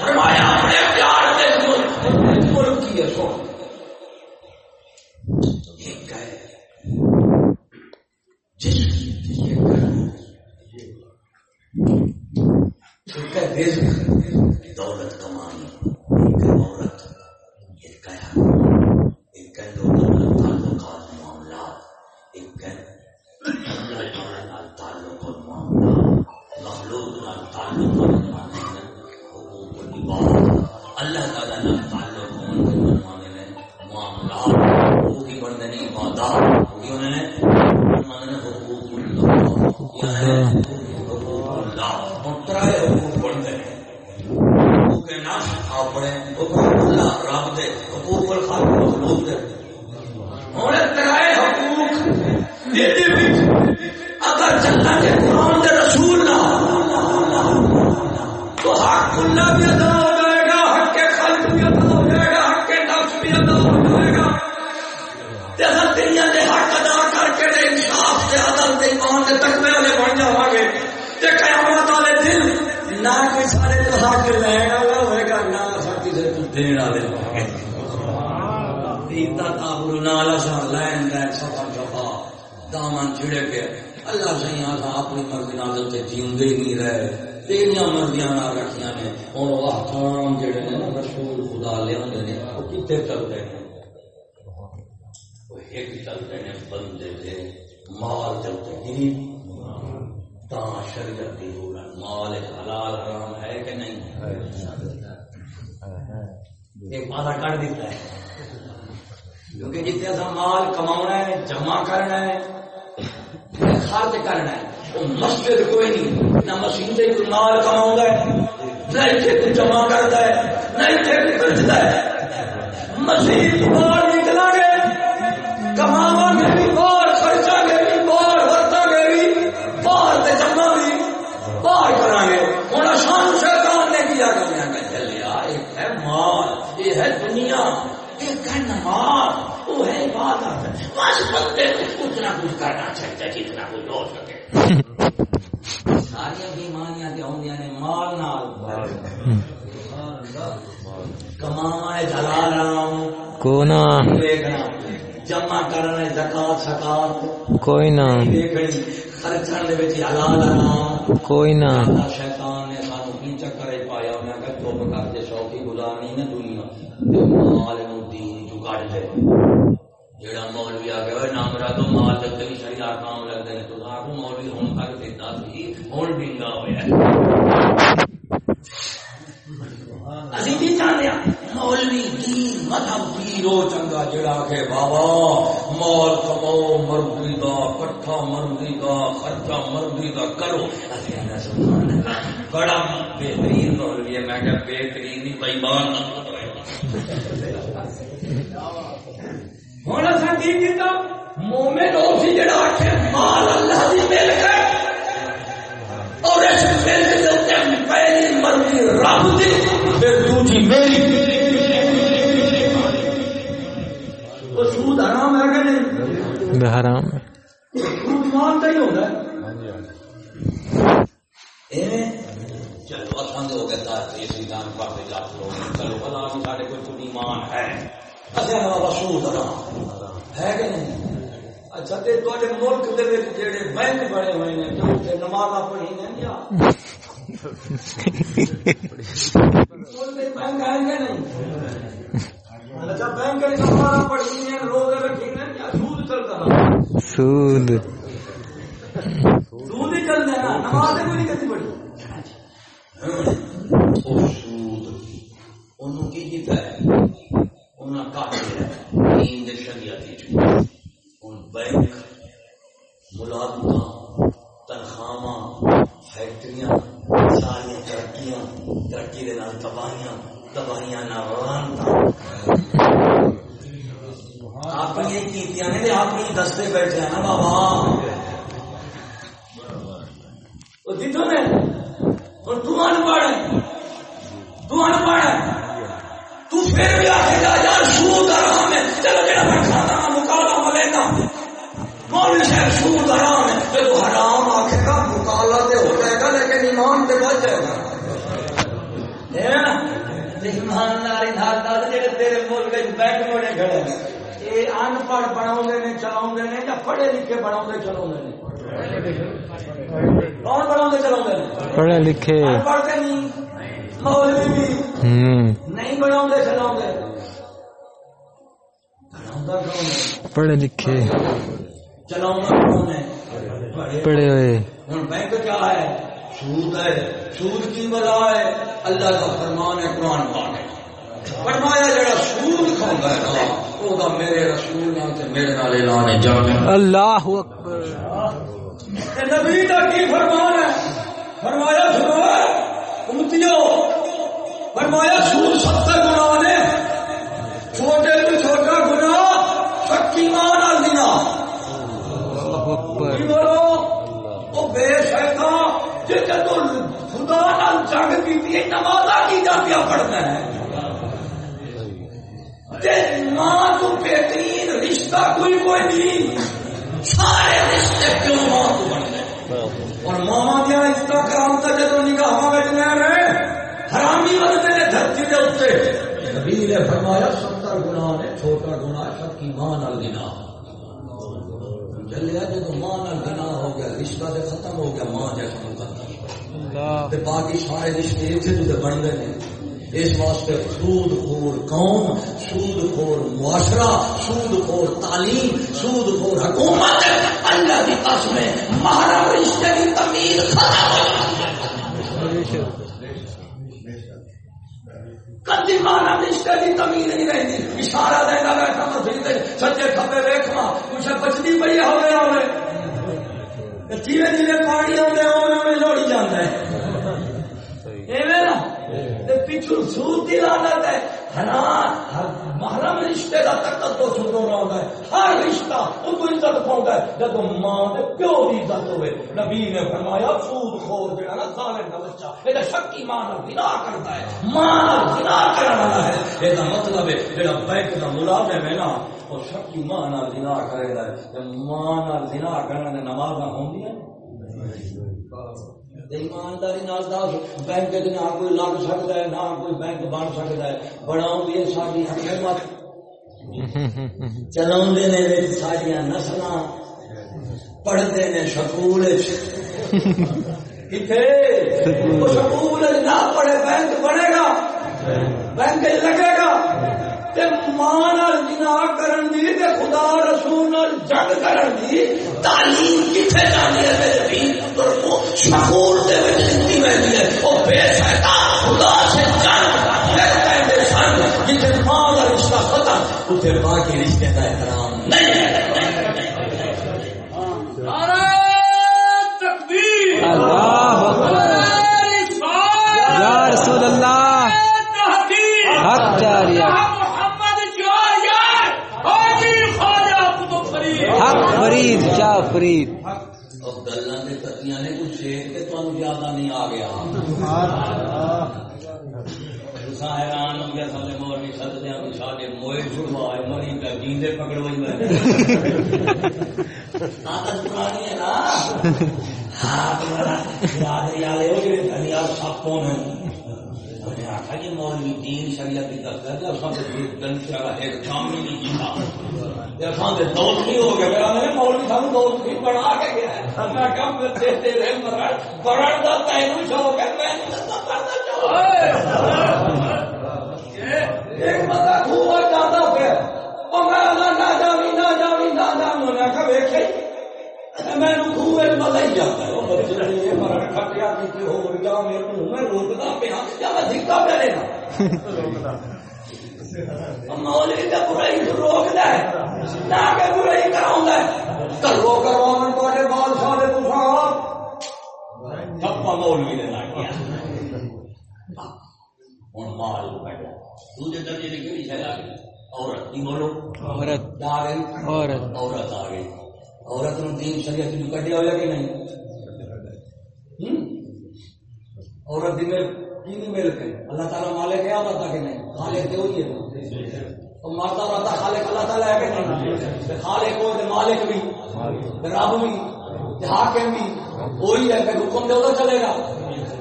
فرمایا، اپنے پیار کے سن ملک کی ہے سن ایک ہے جس ایک ہے رزق دولت ایک ہے۔ عورت ایک ایک تعلقات معاملات ایک تعلق اور معاملات مخلوق نال تعلق حقوق اللہ تعالیٰ نال تعلق معاملات وہ کی بندنی عبادات حقوق اللہ یعنی حقوق اللہ اور ترائے حقوق بندنے حقوق نفس اپنے رب دے، حقوق الخالق مخلوق دے۔ اور ترائے حقوق دے اگر چلنا کے قرآن کے رسول نہ تو حق اللہ بھی ادا ہو جائے گا، حق کے خلق بھی ادا ہو جائے گا، حق کے نفس بھی ادا ہو جائے گا۔ جیسا دنیا کے حق ادا کر کے دے، انصاف سے عدل سے ایمان کے تقوی والے بن جاؤ گے، تے قیامت والے دن نہ کوئی سارے تو حق لین والا ہوئے گا نہ ساتھی سے تو دین والے ہوں گے دیتا تابر نال شان لین دین سفر جفا دامن چھڑے کے اللہ اپنی مرضی نال ہی نہیں رہے۔ تیریاں مرضیاں نہ رکھیاں نے۔ وہ احکام جڑے نے نا، رسول خدا لے ہوندے نے، وہ چلتے ہیں؟ وہ ایک چلتے ہیں، بندے دے مال چلتے تا شریعت دی مال حلال حرام ہے کہ نہیں؟ ایک وعدہ کر دیتا ہے۔ کیونکہ جتنے ایسا مال کمانا ہے، جمع کرنا ہے، خرچ کرنا ہے، وہ مسجد کوئی نہیں۔ نہ مسیح سے کوئی مال کماؤں ہے، نہ اتنے کوئی جمع کرتا ہے، نہ اتنے کوئی خرچتا ہے۔ مسیح باہر نکلا گے کماوا گے بھی باہر خرچا گے بھی باہر ورتا گے بھی باہر تے جمع بھی باہر کرا گے ہوں شان شیطان نے کیا دنیا کا چلیا ایک ہے مال یہ ہے دنیا ایک ہے نماز وہ ہے عبادت۔ بس بندے کو نہ کچھ کرنا چاہیے جتنا کچھ ہو سکے ساری بیماریاں جو ہوندیاں نے مال نال ہے جلال رام کونا دیکھنا جمع کرنا ہے زکات سکات۔ کوئی نہ۔ خرچن دے وچ حلال حرام کوئی نہ۔ شیطان نے سانو کی چکر وچ پایا انہاں کہ چپ کر کے شوقی گزارنی نہ دنیا تے مال نو دین جیڑا مولوی آ گیا نام تو مال جب تک شریعہ کام لگ دے تو آکو مولوی ہن تک دیتا سی ہن ڈنگا ہویا اسی کی چاہتے ہیں؟ مولوی مذہب چنگا جڑا کہ بابا، مال کماؤ، مرضی کٹھا مرضی خرچہ مرضی دا، کرو۔ بڑا بہترین مولوی ہے۔ میں کہ بہترین نہیں بےمان ہوں اصا کی کیتا مومن ہو سی جڑا آخے مال اللہ دی ملک ہے اور اس ملک پہلی مرضی رب دی پھر دوسری میری وہ سود حرام ہے کہ نہیں بحرام سود مال کا ہی ہوتا ہے ایویں چلو اصل ہو گیا چلو بلا بھی سارے کوئی کوئی ایمان ہے اصل ہمارا سود حرام ہے کہ نہیں؟ اچھا تے تواڈے ملک دے وچ جڑے بینک بڑے ہوئے نے تے اوتے نمازاں پڑھی نے یا بینک ہے کہ نہیں؟ اچھا بینک نے نمازاں پڑھی نے روزے رکھے نے یا سود چلتا سود۔ سود ہی نماز کوئی نہیں کرتی پڑی او سود۔ انہوں کی کیتا ہے انہوں شریعت بینک تنخواہ فیکٹریاں ساری ترقیاں، ترقی دے نال تباہیاں تباہیاں نال رانتا اپنی کیتیاں نے دستے بیٹھے ہیں نا بابا۔ وہ نے اور تو ان پڑھ تو ان پڑھ تو پھر بھی آخے گا یار سود آرام ہے چلو جڑا میں کھاتا ہوں مکالا ملے گا مولوی صاحب سود آرام ہے تو حرام آخے گا مکالا تے ہو جائے گا لیکن ایمان تے بچ جائے گا۔ ایمانداری نال دس جڑے تیرے ملک وچ بینک موڑے کھڑے ہیں۔ یہ ان پڑھ نے یا پڑھے لکھے نے؟ کون چلاؤندے نے؟ پڑھے لکھے۔ ان پڑھ کے نہیں۔ نہیں ہے؟ پڑھے لکھے۔ پڑھے ہوئے۔ بینک کیا ہے؟ سود ہے۔ سود کی بلا ہے۔ اللہ کا فرمان ہے قرآن پاک ہے۔ فرمایا جڑا سود ہے میرے رسول نال تے میرے نال اعلان ہے جان اللہ اکبر۔ نبی کا کی فرمان ہے؟ فرمایا سنو امتیو فرمایا سود ستر گنا نے۔ چھوٹے تو چھوٹا گنا نال دینا بولو وہ بے جی جدو خدا نال جنگ کی نماز کی جاتی پڑھتا ہے۔ تے ماں تو بہترین رشتہ کوئی کوئی نہیں۔ سارے رشتے کیوں ماں تو بن گئے اور ماں دیا رشتہ کرام کا جدو نگاہ بچنا رہے حرامی بنتے نے دھرتی کے اتنے نبی نے فرمایا ستر گنا نے چھوٹا گنا سب کی ماں نال گنا چلیا جب ماں نال گنا ہو گیا، رشتہ تے ختم ہو گیا، ماں جیسا مقدم باقی سارے رشتے اتنے تو بن گئے اس واسطے سود خور قوم، سود خور معاشرہ، سود خور تعلیم، سود خور حکومت، اللہ کی قسم ہے مہارا رشتے کی تمیز کدی مانا رشتے کی تمیز نہیں رہتی۔ اشارہ دینا بیٹھا مسجد سچے کھبے ویکھنا کچھ بچتی پی ہوئے ہوئے جیوے جیوے پانی آتے ہوئے لوڑی جانا ہے ایویں نا تے پیچھو سود دی لعنت ہے حرام محرم رشتے دا تقدس سنو رہا ہے۔ ہر رشتہ او تو عزت پاوندا ہے۔ جب ماں دے پیو دی عزت ہوے نبی نے فرمایا، سود خور جڑا نا، ظالم دا بچہ، اے شکی ماں نال گناہ کرتا ہے۔ ماں نال گناہ کرن والا ہے۔ اے دا مطلب ہے، جڑا بینک دا ملازم ہے نا، او شکی ماں نال گناہ کرے گا۔ تے ماں نال گناہ کرن دے نمازاں ہوندیاں ایمانداری نال دس بینک نہ کوئی لگ سکتا ہے نہ کوئی بینک بن سکتا ہے ساری حکومت چلا ساریا نسل پڑھتے نے سکول سکول نہ پڑھے بینک بنے گا بینک لگے گا تے ماں نال جناح کرن دی تے خدا رسول جنگ کرن دی تعلیم تے دے وچ دتی ویندی ہے۔ او بے شیطان خدا سے جنگ پھر کہندے سن ماں دا رشتہ ختم اوتھے باقی رشتے دا احترام نہیں ہے اللہ اکبر یا رسول اللہ حق جاریہ حق فرید شاہ فرید اور گلاں دے تتیاں نے کچھ شیر کے تانوں زیادہ نہیں آ گیا تساں حیران ہو گیا سارے مولوی سدتے ہیں کچھ سارے موئے چھڑوائے مری کا جیندے پکڑوائی میں عادت پرانی ہے نا ہاں تمہارا یاد یاد ہو گئے دنیا سب کون ہے میں نے آخا کہ مولوی دین شریعت کی دس ہے دوست نہیں ہو گیا مولوی صاحب دوست بھی بنا کے گیا کم دیتے رہے مرڑ بڑھڑ دا تینوں شوق ہے میں ایک بندہ خوب جاتا پھر وہ میں نہ جاوی نہ کہا ویکھے میں خوہ مزہ ہی جاتا ہے۔ وہ بچ رہی ہے مرن کھٹیا کسی ہو گیا میں منہ میں روکتا پیا یا میں دھکا پہ لینا۔ مولوی کا برائی روک دے نہ کہ برائی کراؤں گا کرو کرو من تواڈے بال سارے تساں تھپا مولوی نے لا کیا ہن مال بیٹھا۔ دوسرے درجے کی کیڑی شے آ گئی؟ عورت کی بولو عورت۔ آ گئی عورت۔ عورت آ گئی عورت نو دین شریعت جو کڈیا ہوا کہ نہیں؟ عورت دی مل کی نہیں کے اللہ تعالی مالک ہے عورت کہ نہیں؟ خالق تے ہوئی ہے تو مرتا خالق اللہ تعالی ہے کہ نہیں؟ خالق تے مالک بھی رب بھی حاکم بھی۔ وہی ہے کہ حکم دے چلے گا۔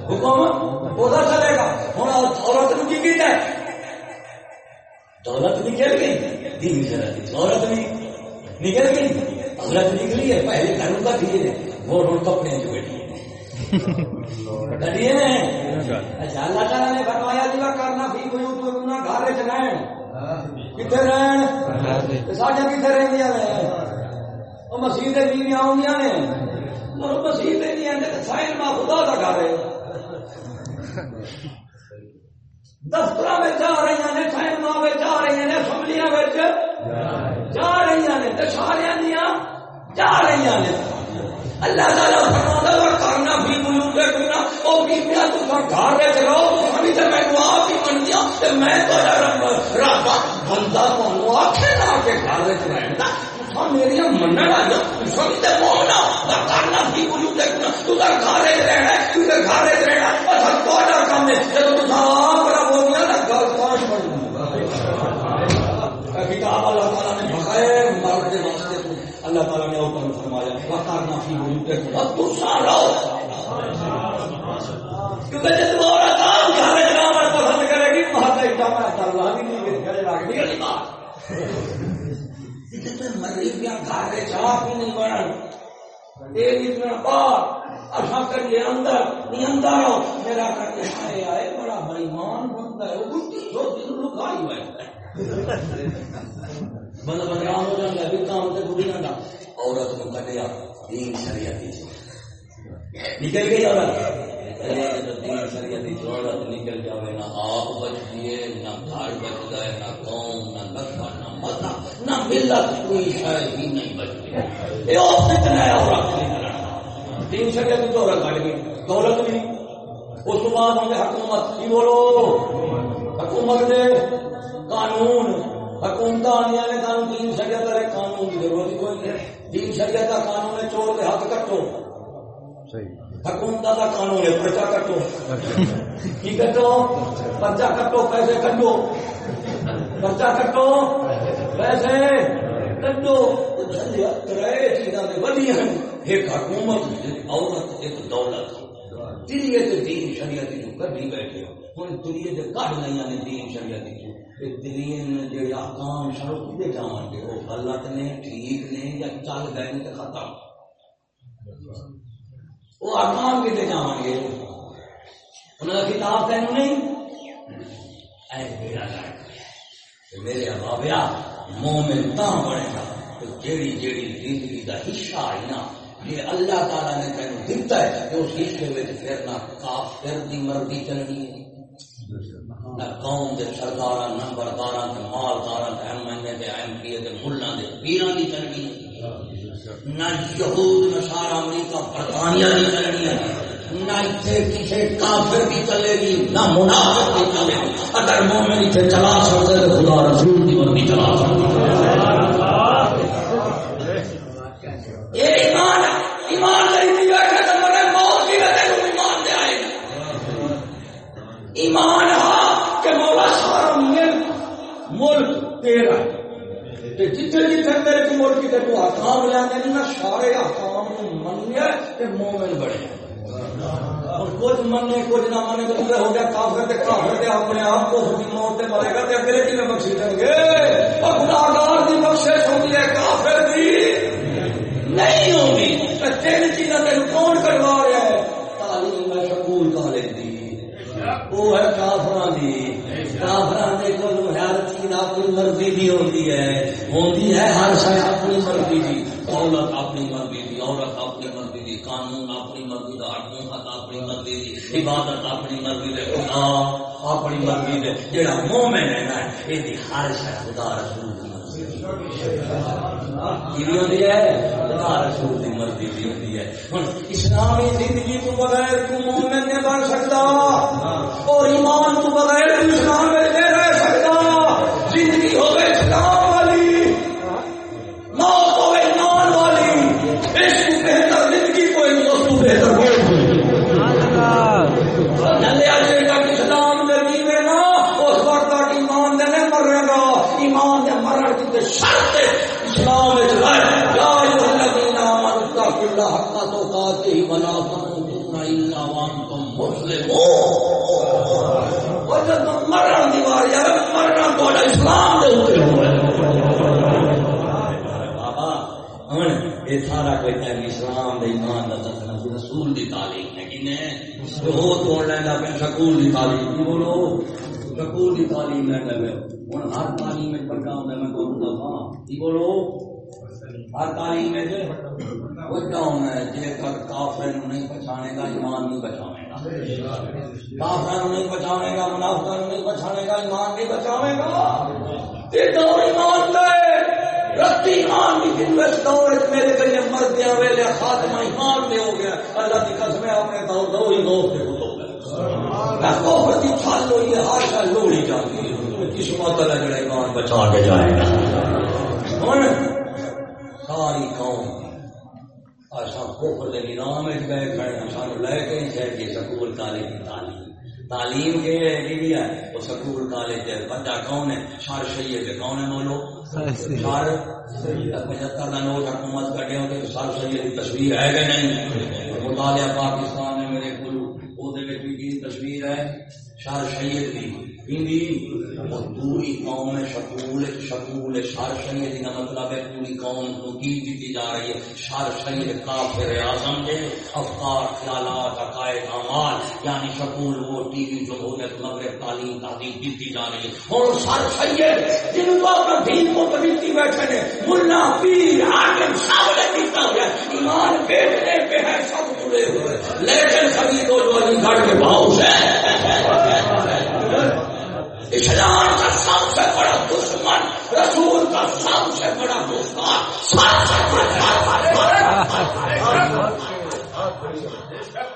حکم ادھر چلے گا۔ ہن عورت نو کی کیتا ہے؟ دولت نکل گئی، دین شرعت دولت بھی نکل گئی عورت نکلی ہے، پہلے گھروں کا دیے وہ روڈ ہوں کپڑے جو بیٹھی کریے اچھا اللہ تعالیٰ نے فرمایا جی کرنا بھی کوئی تو اپنا گھر چ رہن کتنے رہن؟ ساڈا کتنے رہدیا نے؟ وہ مسیح بھی آدیاں نے۔ مسیح نہیں آتے سائن ماں خدا کا گھر ہے۔ دفتر جا رہی نے سائن جا رہی نے اسمبلیاں جا رہی نے دشہرے دیا جا رہی نے اللہ تعالیٰ فرماتا ہے کرنا بھی بولوں گے کرنا او بھی پیا تو گھر وچ رہو ابھی تے میں آپ ہی بن گیا میں تو رب بندہ کو آکھے نہ کہ گھر وچ رہنا میری منن والا تو تے کرنا بھی بولوں گے کرنا تو گھر وچ رہنا تو گھر رہنا اصل تو کام ہے جب تو آپ رب ہو گیا نا گل کون بن کتاب اللہ تعالیٰ نے بغیر مرد کے واسطے اللہ تعالیٰ نے اوپر فرمایا وقارنا فی بیوتکم اب تو کیونکہ جب وہ کام گھر میں پسند کرے گی، وہاں سے اٹھا میں کر بھی نہیں گھر لا کے نکل بات۔ مری پیا گھر میں چاہ نہیں بڑھن ایک اتنا بار اچھا کریے اندر نہیں اندر آؤ میرا کر کے آئے آئے، بڑا بےمان بنتا ہے۔ وہ جو دل لکائی بیٹھتا ہے بندہ بدنام ہو جاتا ہے پھر کام سے بڑھی نہ عورت کو کٹیا دین شریعت نکل گئی عورت دین عورت نکل جائے نہ آپ بچ گئے، نہ گھر بچ گئے، نہ قوم، نہ نقبہ نہ متا نہ ملت۔ کوئی شاید ہی نہیں بچ گئی یہ کتنا عورت نکلنا دین شریعت تو عورت کٹ گئی۔ دولت بھی اس کے بعد ہمیں حکومت۔ کی بولو؟ حکومت دے قانون۔ حکومت آنے والے قانون دین شریعت قانون کی ضرورت کوئی نہیں۔ دین شریعت کا قانون ہے چور کے ہاتھ کٹو۔ حکومت کا قانون ہے پرچا کٹو۔ کی کٹو؟ پرچا کٹو پیسے کٹو۔ پرچا کٹو پیسے کٹو۔ ایک حکومت عورت ایک دولت۔ دلیے دین شریعت جو بیٹھے ہوں دلیے جو کٹ نہیں دین شریعت جو۔ دلین جو احکام شروع کیے جان گے وہ غلط نے، ٹھیک نے یا چل گئے تو ختم وہ احکام کتنے جان گے انہوں نے کتاب تین نہیں۔ اے بیڑا میرے بابیا مومن تا بڑے گا۔ تو جیڑی جیڑی زندگی کا حصہ آئی نا، یہ اللہ تعالیٰ نے تین دتا ہے کہ اس حصے میں پھر نہ کافر دی مرضی چلنی ہے۔ نہ قوم دے سردار نمبردار مالدار دے ایم این اے دے، ایم پی اے دے ملہ دے پیران دی چلنی ہے۔ نہ یہود نصارا امریکہ برطانیہ دی چلنی ہے۔ نہ اتنے کسی کافر کی چلے گی، نہ منافق کی چلے گی۔ اگر مومن اتنے چلا سکتے تو خدا رسول دی مرضی چلا سکتے یہ ایمان ایمان نہیں بیٹھے تو مرے موت کی وجہ سے ایمان دے آئے گا ایمان ہاں کہ مولا سارا ملک ملک تیرا جتنے جتنے میرے کو ملک کے تو احکام لینے نہیں میں سارے نو منیا تے مومن بنیا اور کچھ مننے کچھ نہ مننے تو تجھے ہو گیا کافر تے کافر تے اپنے آپ کو موت تے مرے گا تے اگلے کی بخشی دیں گے۔ اور گناہگار دی بخشش شے اپنی مرضی دی دولت اپنی مرضی دی عورت اپنی مرضی دی قانون اپنی مرضی دا حکومت اپنی مرضی دی عبادت اپنی مرضی دے خدا اپنی مرضی دے جڑا مومن ہے نا یہ دی ہر شے خدا رسول دی مرضی کی ہوتی ہے؟ خدا رسول دی مرضی دی ہوتی ہے۔ ہن اسلامی زندگی تو بغیر تو مومن نہیں بن سکتا۔ اور ایمان تو بغیر تو اسلام اسلام دے بابا ہن یہ سارا کوئی تعلیم اسلام دے ایمان دا دسنا رسول دی تعلیم ہے کہ نے وہ توڑ لینا پھر سکول دی تعلیم بولو سکول دی تعلیم لینا پھر تعلیم میں بڑا ہوندا میں کو دفاع کی بولو۔ ہر تعلیم میں جو بڑا ہونا ہے جے کر کافر نہیں پہچانے گا، ایمان نہیں بچانے گا۔ کافر نہیں بچانے گا منافقہ نہیں بچانے گا، ایمان نہیں بچانے گا۔ تے دور ایمان دے رتی ایمان کی دن دور میرے کنے مر گیا ویلے خاتمہ ایمان دے ہو گیا۔ اللہ کی قسم ہے اپنے دور دو ہی دوست دے ہو۔ میں کوفر کی چھال ہوئی ہر شاہ لوڑی جاتی ہے۔ قسمت اللہ جڑا ایمان بچا کے جائے گا؟ ہن ساری قوم۔ اصا کوفر دے نظام وچ بیٹھ کھڑے ہیں سانو لے کے شہر کے سکول کالج کی تعلیم۔ تعلیم کے لیے ہے وہ سکول کالج بندہ کون ہے؟ شار سید کون ہے بولو شار پچہتر کا نوٹ حکومت کٹے ہوتے تو شار سید کی تصویر ہے کہ نہیں؟ مطالعہ پاکستان میں میرے تصویر ہے شار سید کی۔ پوری قوم میں شکول شکول شار سید کا مطلب ہے پوری قوم کو کی دیتی جا رہی ہے شار سید کافر اعظم کے افکار خیالات عقائد اعمال یعنی شکول وہ ٹی وی جمہوریت مغرب تعلیم تعلیم دیتی جا رہی ہے اور شار سید جن کو اپنا دین کو کبھی بیٹھے نے ملا پیر حاکم سب نے پیتا ہوا ایمان بیٹھنے پہ ہے سب جڑے ہوئے لیکن سبھی تو جو علی گڑھ کے بھاؤ سے اسلام کا سب سے بڑا دشمن، رسول کا سب سے بڑا دوستان سب سے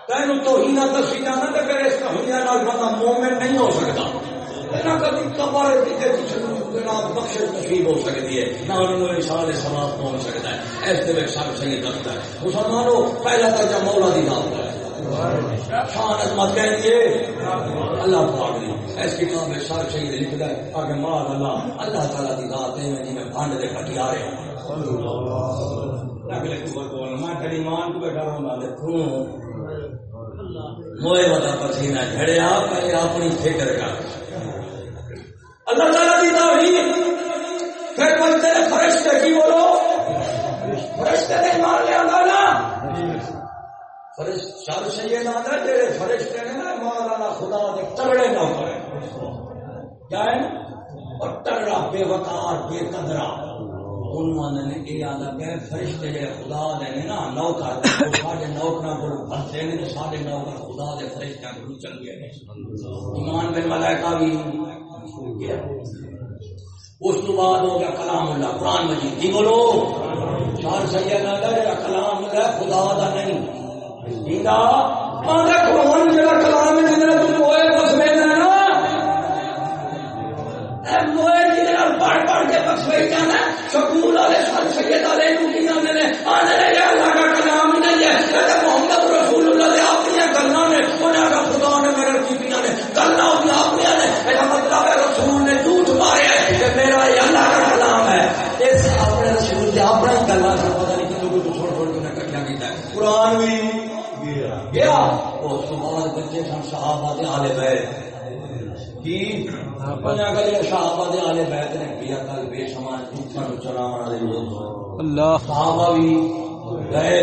تین تو ہی نہ دسی جانا تو پھر اس کا ہنیا نال بندہ مومن نہیں ہو سکتا۔ نہ کبھی کبر بخش نصیب ہو سکتی ہے، نہ انہوں نے سارے سواب پہنچ سکتا ہے۔ ایسے میں سب صحیح کرتا۔ ہے مسلمانوں، پہلا درجہ مولا دی ہے۔ شان عظمت کہہ دیے اللہ پاک نے ایس کتاب میں سارے شہید لکھ دے آگے مار اللہ اللہ تعالیٰ دی ذات ہے میں جنہیں بھانڈ دے کٹی آ رہے ہیں۔ اگلے کو بول میں تیری مان کو بیٹھا ہوں نہ دیکھوں موئے ودا پسینہ جھڑیا پہلے اپنی فکر کا اللہ تعالیٰ دی توحید، پھر بنتے فرشتے کی بولو؟ فرشتے نے مان لیا نا۔ فرشت شر سید فرشتے نے نا، مولانا خدا دے تگڑے نہ کرے اور تگڑا بے وقار بے قدرا انہوں نے یہ فرشتے جڑے خدا دے نے نا، نوکر ساڈے کو بھرتے نے ساڈے نوکر خدا دے فرشتیاں کو ایمان بن ملائکہ بھی اس تو بعد ہو گیا کلام اللہ، قرآن مجید۔ کی بولو شار سید کلام اللہ خدا دا نہیں۔ قرآن جگہ کلام ہے تم موئے میں نا۔ موئے جی، پڑھ پڑھ کے بس جانا سکول والے سر سید والے کی جانے نے صحابہ دے آلے بیت. کی؟ پنجا گلی صحابہ دے آلے بیت نے کیا کل بے سمان جھوٹا نو چلاون والے لوگ. اللہ. صحابہ بھی گئے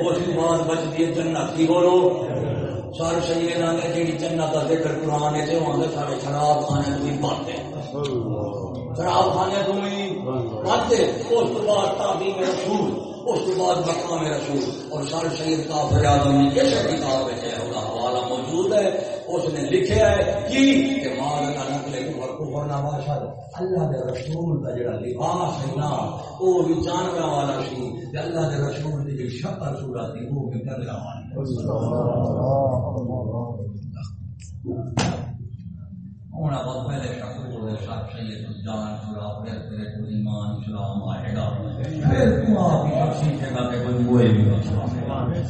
اس بعد بچ گئی جنت کی بولو. سارے شہید نہ کہ جیڑی جنت کا ذکر قرآن ہے وہ آدھے سارے شراب خانے شراب بھی پاتے اس بعد تعلیم رسول اس کے بعد مقام رسول. اور سید نے کتاب ہے وہ حوالہ موجود ہے، اس نے لکھا ہے کی کہ مال کا نقل کفر کفر نہ باشد اللہ دے رسول کا جڑا لباس ہے نا وہ بھی جانور والا سی۔ تے اللہ دے رسول دی جڑی شکل صورت تھی وہ بھی کرنے والی ہونا بہت پہلے شکور ہے سب سید جان چھڑا پھر تیرے کو ایمان اسلام آئے گا پھر تو آپ کی شخصی جگہ پہ کوئی ہوئے بھی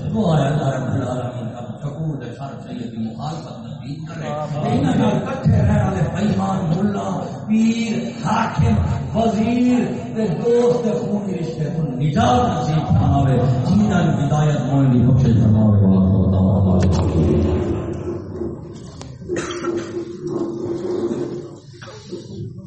تو آیا اللہ ہے سر سید کی مخالفت نبی کرے کٹھے رہن والے بےمان ملا پیر حاکم وزیر تے دوست تے خون رشتے کو نجات نصیب فرماوے۔ جنہاں ہدایت مولوی بخش فرماوے۔ اللہ